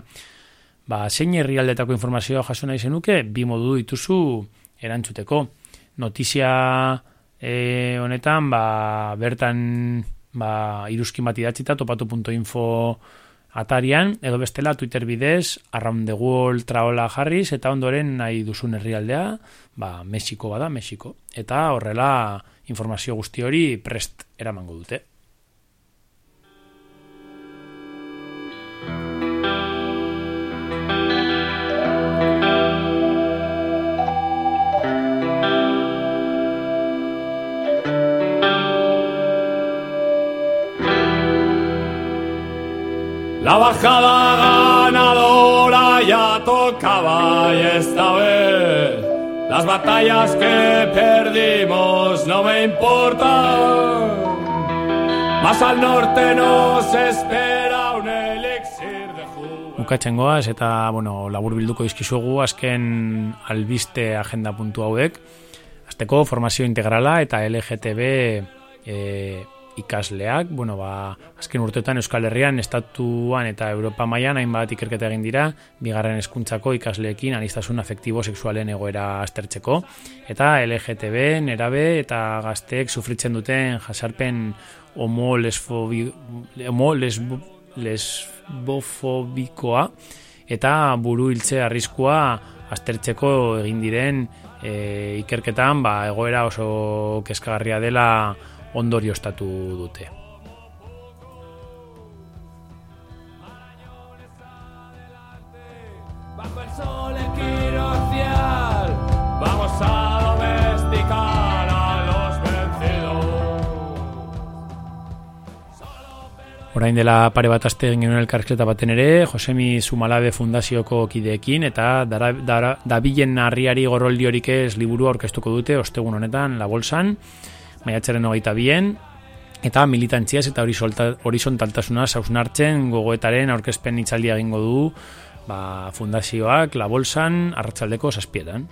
Speaker 2: Ba, zein herrialdetako informazioa jaso nahi zenuke, bi modu dituzu erantzuteko. Notizia e, honetan, ba, bertan ba, iruzkin bat idatzita, topatu.info atarian, edo bestela Twitter bidez, Around the World traola jarriz, eta ondoren nahi duzun herrialdea, ba, Mexiko bada, Mexiko. Eta horrela informazio guzti hori prest eramango dute.
Speaker 3: La bajada ganadora ya tocaba y esta vez las batallas que perdimos no me importan. Más al norte nos espera un elixir de juventud.
Speaker 2: Bukatzen goaz eta bueno, labur bilduko izkizugu azken albiste agenda puntu hauek. Azteko formazio integrala eta LGTB eh, ikasleak, bueno, ba, azken urteetan Euskal Herrian, Estatuan eta Europa mailan hainbat ikerketa egin dira, bigarren hezkuntzako ikasleekin anistasun afektibo sexualen egoera aztertzeko, eta LGTB, nerabe eta gazteek sufritzen duten jasarpen homo, lesfobi, homo lesbo, lesbofobikoa, eta buru hiltze arriskua aztertzeko egin diren e, ikerketan, ba, egoera oso kezkagarria dela ondorio estatu dute.
Speaker 3: Bajo el sol equinoccial, vamos a domesticar a los vencidos.
Speaker 2: Orain dela pare bat aste genuen elkarrizketa baten ere, Josemi Zumalabe Fundazioko kideekin eta dara, dara, dabilen harriari goroldi horik ez liburu aurkeztuko dute ostegun honetan la bolsan, maiatzaren hogeita bien, eta militantziaz eta horizontaltasuna sausnartzen gogoetaren aurkezpen itzaldia egingo du ba, fundazioak, la bolsan, arratzaldeko saspietan.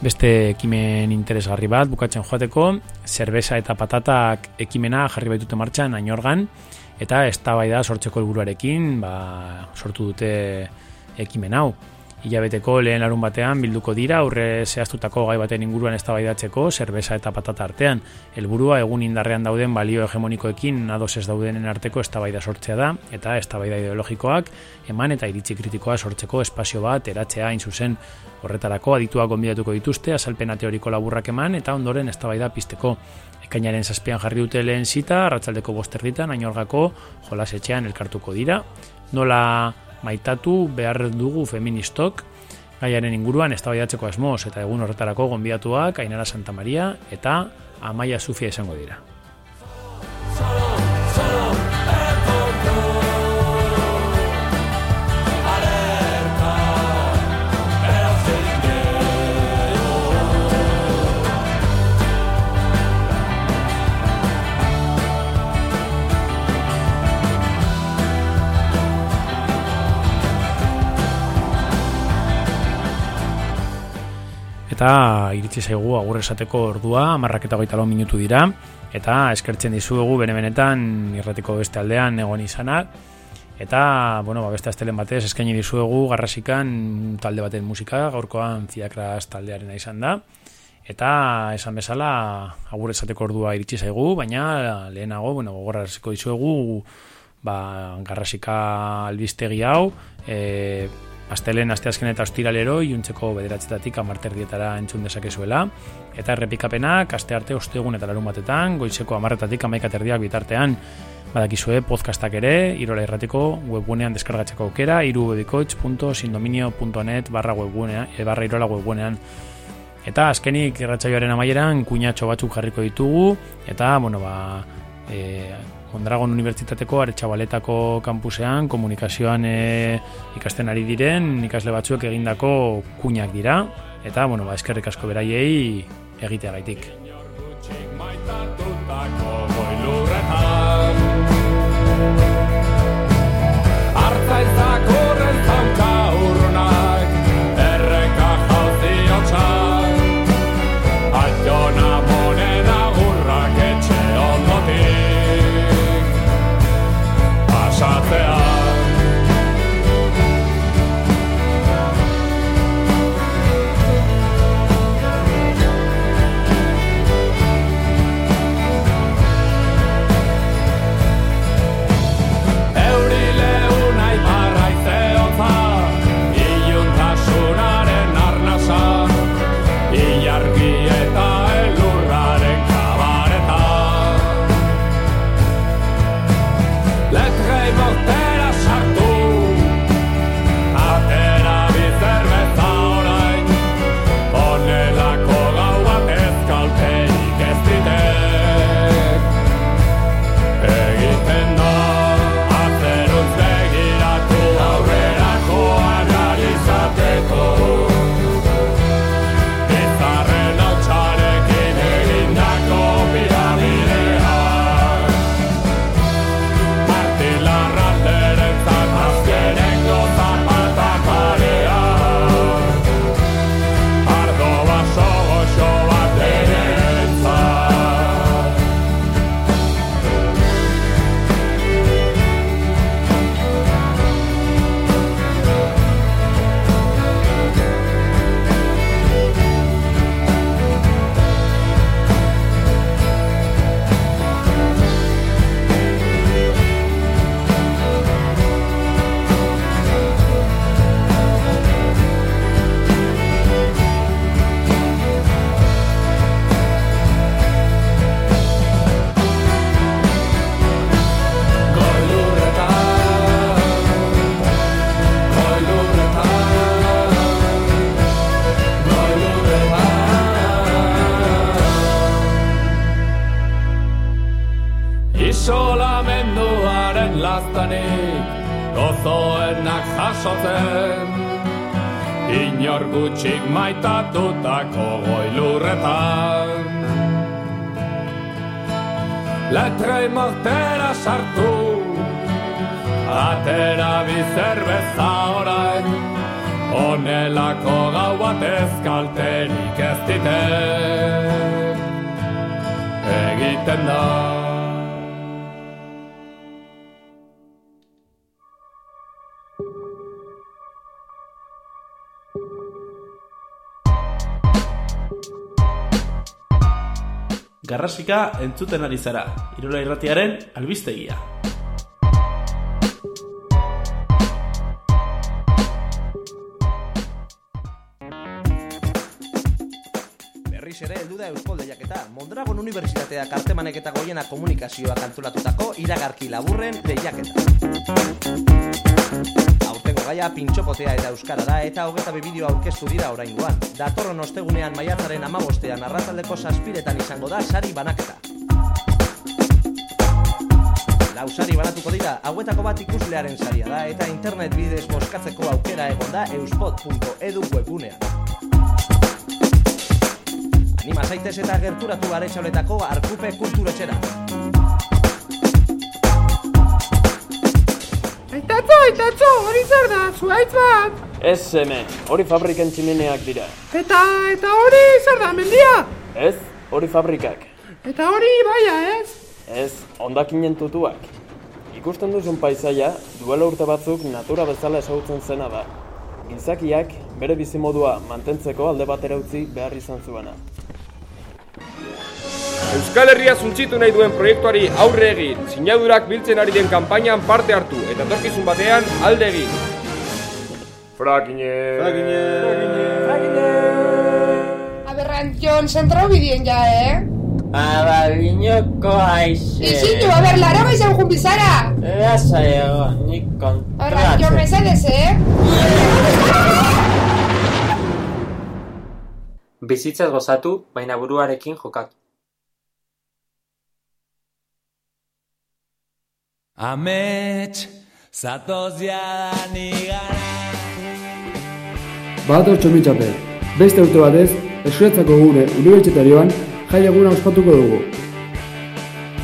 Speaker 2: Beste ekimen interesgarri bat bukatzen joateko, zerbeza eta patatak ekimena jarri baitute martxan ainorgan, eta eztabaida sortzeko helburuarekin ba, sortu dute ekimen hau. Ilabeteko lehen larun batean bilduko dira aurre zehaztutako gai baten inguruan eztabaidatzeko zerbeza eta patata artean. Helburua egun indarrean dauden balio hegemonikoekin ados ez daudenen arteko eztabaida sortzea da eta eztabaida ideologikoak eman eta iritzi kritikoa sortzeko espazio bat eratzea hain zuzen horretarako adituak gonbidatuko dituzte azalpena teoriko laburrak eman eta ondoren eztabaida pizteko. Ekainaren zazpian jarri dute lehen zita, ratzaldeko bosterritan, ainorgako jolas etxean elkartuko dira. Nola maitatu behar dugu feministok, gaiaren inguruan eztabaidatzeko asmoz eta egun horretarako gonbiatuak Ainara Santa Maria eta Amaia Sufia izango dira. Eta iritsi zaigu agur esateko ordua, amarrak eta goita minutu dira, eta eskertzen dizuegu bene benetan irratiko beste aldean egon izanak, eta, bueno, ba, beste astelen batez eskaini dizuegu garrasikan talde baten musika, gaurkoan fiakras taldearen izan da, eta esan bezala agur esateko ordua iritsi zaigu, baina lehenago, bueno, gogorraziko dizuegu, ba, garrasika albistegi hau, e,
Speaker 3: Astelen, asteazken eta ostiralero, iuntzeko bederatzetatik amarterdietara entzun dezakezuela. Eta errepikapenak, aste arte ostegun eta larun batetan, goizeko amarretatik amaikaterdiak bitartean, badakizue podcastak ere, irola irratiko webgunean deskargatzeko aukera, irubebikoitz.sindominio.net barra webgunean, e, barra irola webgunean. Eta azkenik irratsaioaren amaieran kuñatxo batzuk jarriko ditugu, eta, bueno, ba, e, Mondragon Unibertsitateko Aretxabaletako kampusean komunikazioan e, ikasten ari diren ikasle batzuek egindako kuñak dira eta bueno, ba, eskerrik asko beraiei egiteagaitik.
Speaker 1: Garrasika entzuten ari zara, Irola Irratiaren albistegia.
Speaker 6: Berriz ere heldu da Euskal Lehiaketa. Mondragon Unibertsitateak Artemanek eta Goiena Komunikazioak antolatutako iragarki laburren lehiaketa. Gaia pintxopotea eta euskara da eta hogeta bi bideo aurkeztu dira oraingoan. Datorren ostegunean maiatzaren amabostean arratzaldeko zazpiretan izango da sari banaketa. Lau sari banatuko dira, hauetako bat ikuslearen saria da eta internet bidez boskatzeko aukera egon da euspot.edu webgunean. Anima zaitez eta gerturatu aretxauletako arkupe kulturetxera.
Speaker 7: Aitatxo, aitatxo, hori zer da, zuaitz bat.
Speaker 8: Ez seme, hori fabriken tximeneak dira.
Speaker 7: Eta, eta hori zer da, mendia.
Speaker 8: Ez, hori fabrikak.
Speaker 7: Eta hori baia, ez?
Speaker 8: Ez, ondakinen tutuak. Ikusten duzun paisaia, duela urte batzuk natura bezala ezagutzen zena da. Gizakiak bere bizimodua mantentzeko alde batera utzi behar izan zuena.
Speaker 9: Euskal Herria zuntzitu nahi duen proiektuari aurre egin, sinadurak biltzen ari den kanpainan parte hartu eta etorkizun batean alde egin. Frakine.
Speaker 10: Aberran, Jon, zentrau bidien ja, eh?
Speaker 11: Ababinoko aize.
Speaker 10: Izindu, a ber, lara baizan jun bizara!
Speaker 11: Lasa ego, nik
Speaker 10: Horra, Jon, mesedez, eh?
Speaker 12: Bizitzaz gozatu, baina buruarekin jokatu.
Speaker 3: Amets, zatoz jadan igana
Speaker 13: Bat hor txomitxapel. Beste urte batez, eskuretzako gure unibertsitarioan jai eguna ospatuko dugu.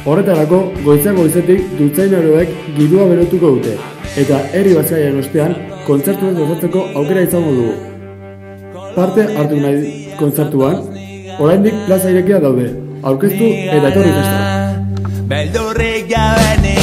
Speaker 13: Horretarako, goizak goizetik dutzainaroek girua berotuko dute, eta herri batzaiaren ostean, kontzertu gozatzeko aukera izango dugu. Parte hartu nahi kontzertuan, oraindik plaza irekia daude, aurkeztu eta etorri festa.
Speaker 3: Beldurrik jaben